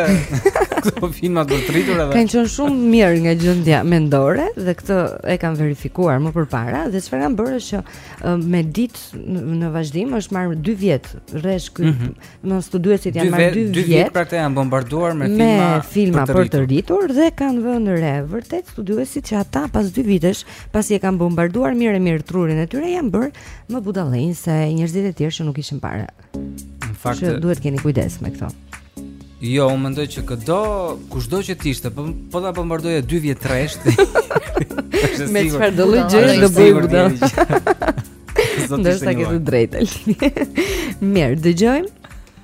këto filma të të rritur edhe. Kanë qenë shumë mirë nga gjendja mendore dhe këtë e kanë verifikuar më përpara dhe çfarë kanë bërë është që me ditë në vazhdim është marrë 2 vjet rresht ky. Mm -hmm. studiuesit janë marrë 2 vjet. 2 vjet pra këta janë bombarduar me filma, me filma për, të për të rritur dhe kanë vënë re vërtet studiuesit që ata pas 2 vitesh pasi e kanë bombarduar mirë e mirë trurin e tyre janë bërë më budallënj se njerëzit e tjerë që nuk kishin parë. Në fakt, që duhet të keni kujdes me këto. Jo, unë mendoj që këdo, kushdo që të ishte, po po ta bombardoje dy vjet rresht. me çfarëdo lloj gjëje do bëhej budallë. Zotëri. Ndërsa ke të drejtë. Mirë, dëgjojmë.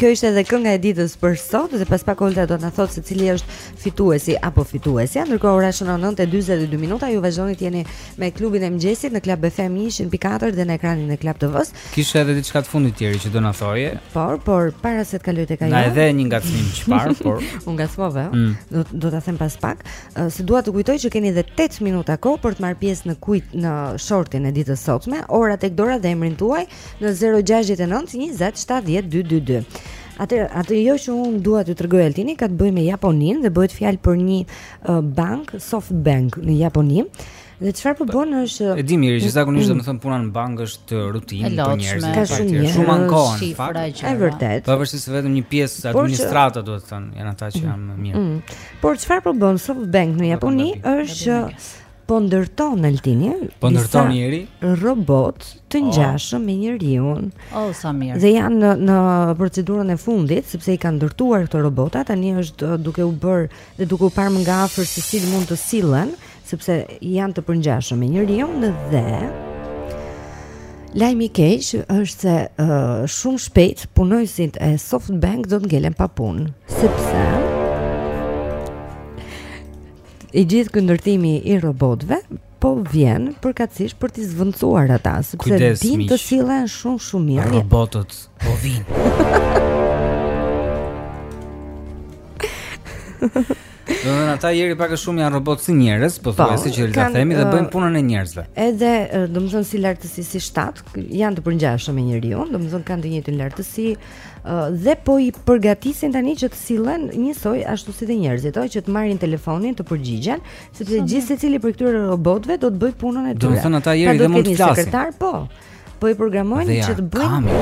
Kjo ishte edhe kënga e ditës për sot dhe pas pak Olta do na thojë se cili është fituesi apo fituesja. Ndërkohë ora është 9:42 minuta. Ju vazhdoni të jeni me klubin e mëngjesit në Club FM 104 dhe në ekranin e Club TV-s. Kishe edhe diçka të fundit tjetër që do na thoje. Por, por para se të kaloj tek ajo. Ma dhe një ngacmim çfarë, por un ngacmova. Mm. Do do ta them pas pak. Se dua të kujtoj që keni edhe 8 minuta kohë për të marrë pjesë në kuic në shortin e ditës sotme, ora tek dora dhe emrin tuaj në 069 20 70 222. Atë atë ajo që un dua t'ju tregoj Altini ka të bëjë me Japoninë dhe bëhet fjalë për një uh, bank SoftBank në Japoni. Dhe çfarë po bën është E di mirë që zakonisht mm. domethënë puna në bankë është rutinë për njerëz. Ka shumë njerëz. Shumë ankohen fakt. Është vërtet. Pavarësisht vetëm një pjesë administrata duhet thënë, janë ata që janë më mirë. Mm. Por çfarë po bën SoftBank në Japoni është që po ndërton Altini, po ndërton Jeri robotë të oh. ngjashëm me njeriun. Oh, sa mirë. Dhe janë në, në procedurën e fundit sepse i kanë ndërtuar këto robota, tani është duke u bërë dhe duke u parë më nga afër se si mund të sillen sepse janë të përngjashëm me njeriun dhe lajmi i keq është se uh, shumë shpejt punonjësit e SoftBank do të ngelen pa punë, sepse i gjithë ky ndërtimi i robotëve po vjen përkatësisht për t'i zëvendësuar ata, sepse dinë të sillen shumë shumë mirë. Robotët po vijnë. Domethënë ata Jeri pak a shumë janë robotë si njerëz, po thua po, si ta themi dhe bëjnë punën e njerëzve. Edhe, domethënë si lartësi si shtat, janë të përngjashëm me njeriun, domethënë kanë të njëjtën lartësi dhe po i përgatisin tani që të sillen njësoj ashtu si dhe njerëzit, oj që të marrin telefonin, të përgjigjen, sepse gjithsecili prej këtyre robotëve do të bëjë punën e tyre. Domethënë ata Jeri dhe mund të flasin. Po. Po i programojnë që të bëjnë.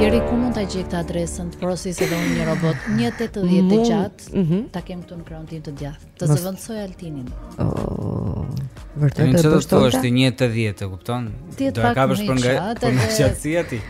Jeri ku mund ta gjej këtë adresën? Porosi se dua një robot 180 të gjatë. Mhm. Ta kem këtu në krahun tim të djathtë. Të zëvendësojë Altinin. Oh. Vërtet e do të thotë. Është 180, e kupton? Do të kapësh për nga për nga gjatësia ti.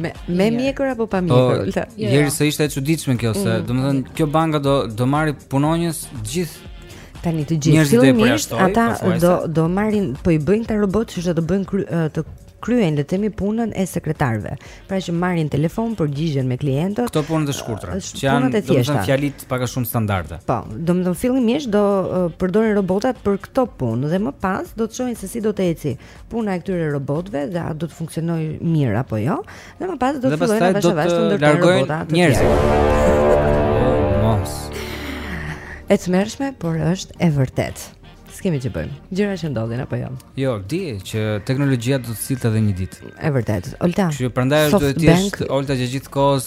Me me mjekër apo pa mjekër? Po, jo, jo. Jeri se ishte e çuditshme kjo se, mhm. domethënë kjo banka do do marrë punonjës gjithë Tani të gjithë fillimisht ata do do marrin po i bëjnë këta robotë që do bëjnë kry, të kryejnë le të themi punën e sekretarëve. Pra që marrin telefon, përgjigjen me klientët. Këto punë të shkurtra, që janë të thjeshta, fjalitë pak a shumë standarde. Po, domethënë fillimisht do përdorin robotat për këto punë dhe më pas do të shohin se si do të ecë uh, puna e këtyre robotëve dhe a do të funksionojë mirë apo jo. Dhe më pas do të fillojnë avash avash të ndërtojnë robota të tjerë. Mos. E tmerrshme, por është e vërtetë. S'kemi që bëjmë. Gjëra që ndodhin apo jo. Jo, dihej që teknologjia do të sillte edhe një ditë. E vërtetë. Olta. Që prandaj duhet të jesh Olta që gjithë kohës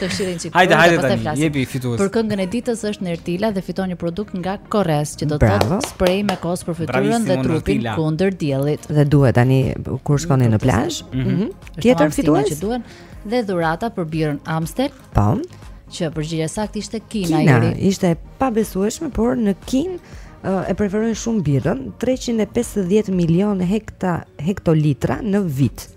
Të fshirë një Hajde, hajde tani, jepi fitues. Për këngën e ditës është Nertila dhe fiton një produkt nga Korres, që do të thotë spray me kos për fytyrën dhe trupin kundër diellit. Dhe duhet tani kur shkoni në plazh, ëh, mhm. mhm. tjetër fitues që duhen dhe dhurata për birrën Amstel. Po. Që përgjigja saktë ishte Kina, Kina iri. Ishte e pabesueshme, por në Kinë uh, e preferojnë shumë birrën, 350 milionë hekta hektolitra në vit. Ëh.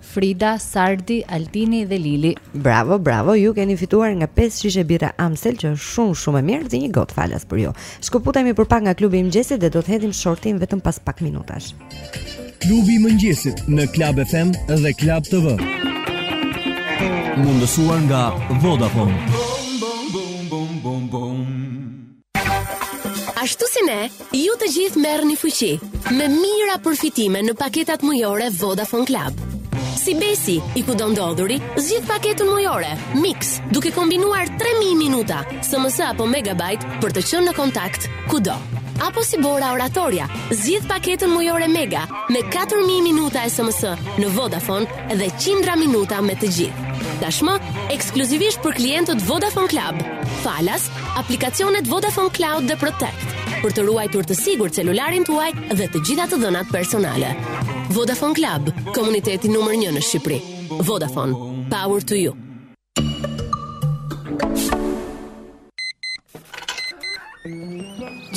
Frida, Sardi, Altini dhe Lili. Bravo, bravo, ju keni fituar nga 5 shishe birra Amstel që është shumë shumë e mirë dhe një gotë falas për ju. Shkëputemi për pak nga klubi i mëngjesit dhe do të hedhim shortin vetëm pas pak minutash. Klubi i mëngjesit në Club FM dhe Club TV. Mundësuar nga Vodafone. Bom bom bom bom bom bom. Ashtu si ne, ju të gjithë merrni fuqi me mijëra përfitime në paketat mujore Vodafone Club. Si Besi i kudondodhuri, zgjidh paketën mujore Mix, duke kombinuar 3000 minuta SMS apo megabyte për të qenë në kontakt kudo. Apo si Bora oratorja, zgjidh paketën mujore Mega me 4000 minuta SMS në Vodafone dhe qindra minuta me të gjithë. Tashmë ekskluzivisht për klientët Vodafone Club. Falas aplikacionet Vodafone Cloud dhe Protect për të ruajtur të sigurt celularin tuaj dhe të gjitha të dhënat personale. Vodafone Club, komuniteti numër 1 në Shqipëri. Vodafone, power to you.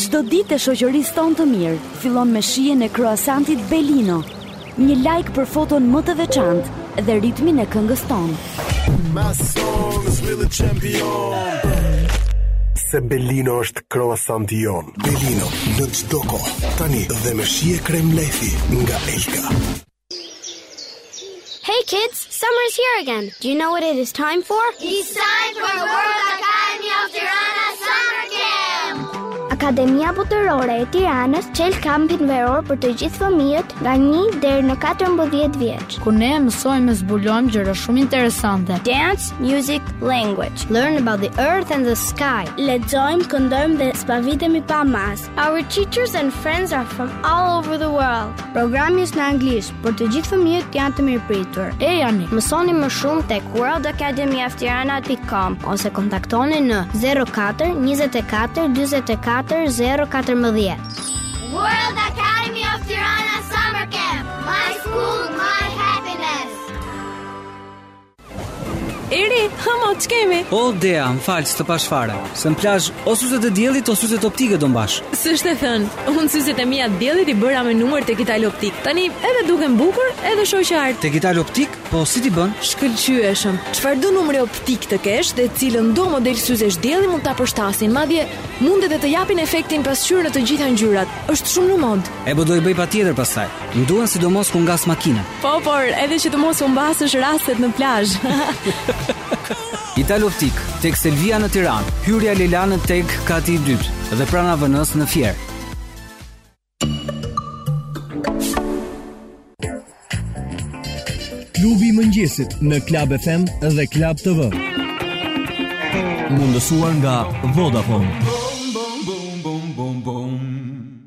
Çdo ditë e shoqërisë tonë të mirë fillon me shijen e kroasantit Belino. Një like për foton më të veçantë dhe ritmin e këngës tonë. My song is really champion. Se Belino është kroasanti jonë. Belino në çdo kohë, tani dhe me shije krem lajthie nga Elka. Hey kids, summer is here again. Do you know what it is time for? It's time for World Academy of Tirana Summer Camp. Akademia Botërore e Tiranës çel kampin veror për të gjithë fëmijët nga 1 deri në 14 vjeç. Ku ne mësojmë e zbulojmë gjëra shumë interesante. Dance, music, language. Learn about the earth and the sky. Lexojmë, këndojmë dhe zbavitemi pa masë. Our teachers and friends are from all over the world. Programi është në anglisht, por të gjithë fëmijët janë të mirëpritur. Ejani, mësoni më shumë tek worldacademyoftirana.com ose kontaktoni në 04 24 44 014. World Academy of Tirana Summer Camp. My school, my happiness. Eri, hëmo, ç'kemi? O, Dea, më fal s'të pashë fare. Se në plazh, o syzet e diellit, o syzet optike do mbash. S'është e thënë, unë syzet e mia të diellit i bëra me numër tek Italo Optik. Tani, edhe dukem bukur, edhe shoh qartë. Tek Italo Optik, po si t'i bënë? Shkëlqyeshëm, çfarëdo numri optik të kesh dhe cilindo model syzesh dielli mund ta përshtasin. Madje, mund edhe të japin efektin pasqyrë në të gjitha ngjyrat. Është shumë në modë. E po do i bëj patjetër pastaj. M'duhen sidomos ku ngas makinën. Po, por edhe që të mos humbasësh rastet në plazh. Italo Optik, tek Selvia në Tiranë, hyrja lejla në TEG, kati i dytë dhe pranë Venus në Fier. Klubi i mëngjesit në Club FM dhe Club TV. Mundësuar nga Vodafone. Bom bom bom bom bom.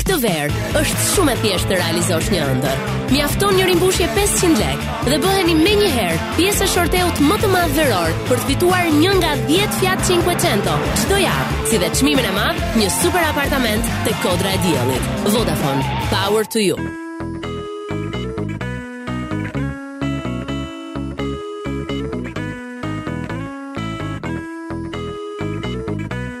Këtë verë është shumë e thjeshtë të realizosh një ëndërr. Mjafton një rimbushje 500 lek dhe bëheni menjëherë pjesë e shorteut më të madh veror për të fituar një nga 10 Fiat 500 çdo javë, si dhe çmimin e madh, një super apartament te Kodra e Diellit. Vodafone, power to you.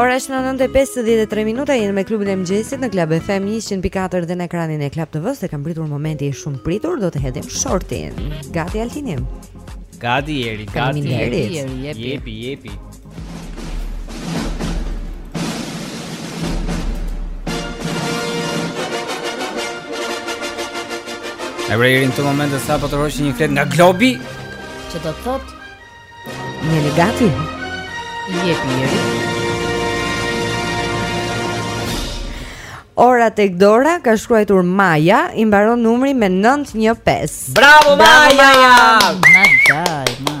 Ora është 9:53 minuta jemi me klubin e mëngjesit në Club FM 104 dhe në ekranin e Club TV-s e kanë pritur momenti i shumë pritur do të hedhim shortin. Gati Altinim. Gati Eri, gati Eri. Jepi, jepi. Eri në këtë moment sapo tërhoqi një fletë nga globi Që do të thotë Një legati Jepi Eri Ora tek dora ka shkruajtur Maja I mbaron numri me 915 Bravo, Bravo Maja Maja Maja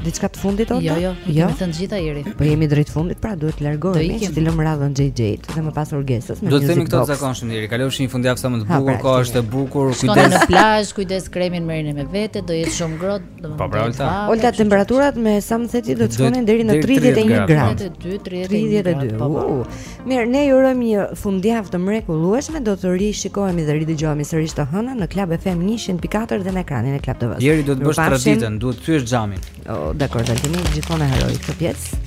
Diçka të fundit ose? Jo, jo, jo. Kemi thënë të gjitha Eri. Po jemi drejt fundit, pra duhet të largohemi, që t'i lëmë radhën JJ, dhe më pas Orgesës me Music Box. Do të themi këto zakonshmet Eri. Kalofshi një fundjavë sa më të pra, bukur, koha është e bukur, kujdes. Shkoni në plazh, kujdes kremin merrni me vete, do jetë shumë ngrohtë, domethënë. Po pra, Olta. Olta temperaturat me sa më the ti do të shkojnë deri në 31 gradë. 32, 32. Po, po. Mirë, ne ju urojmë një fundjavë të mrekullueshme. Do të rishikohemi dhe ridëgjohemi sërish të hënën në Club FM 104 dhe në ekranin e Club TV-s. Jeri do të bësh traditën, duhet të thyesh xhamin. Oh, dakord, gjithmonë e harroj këtë pjesë.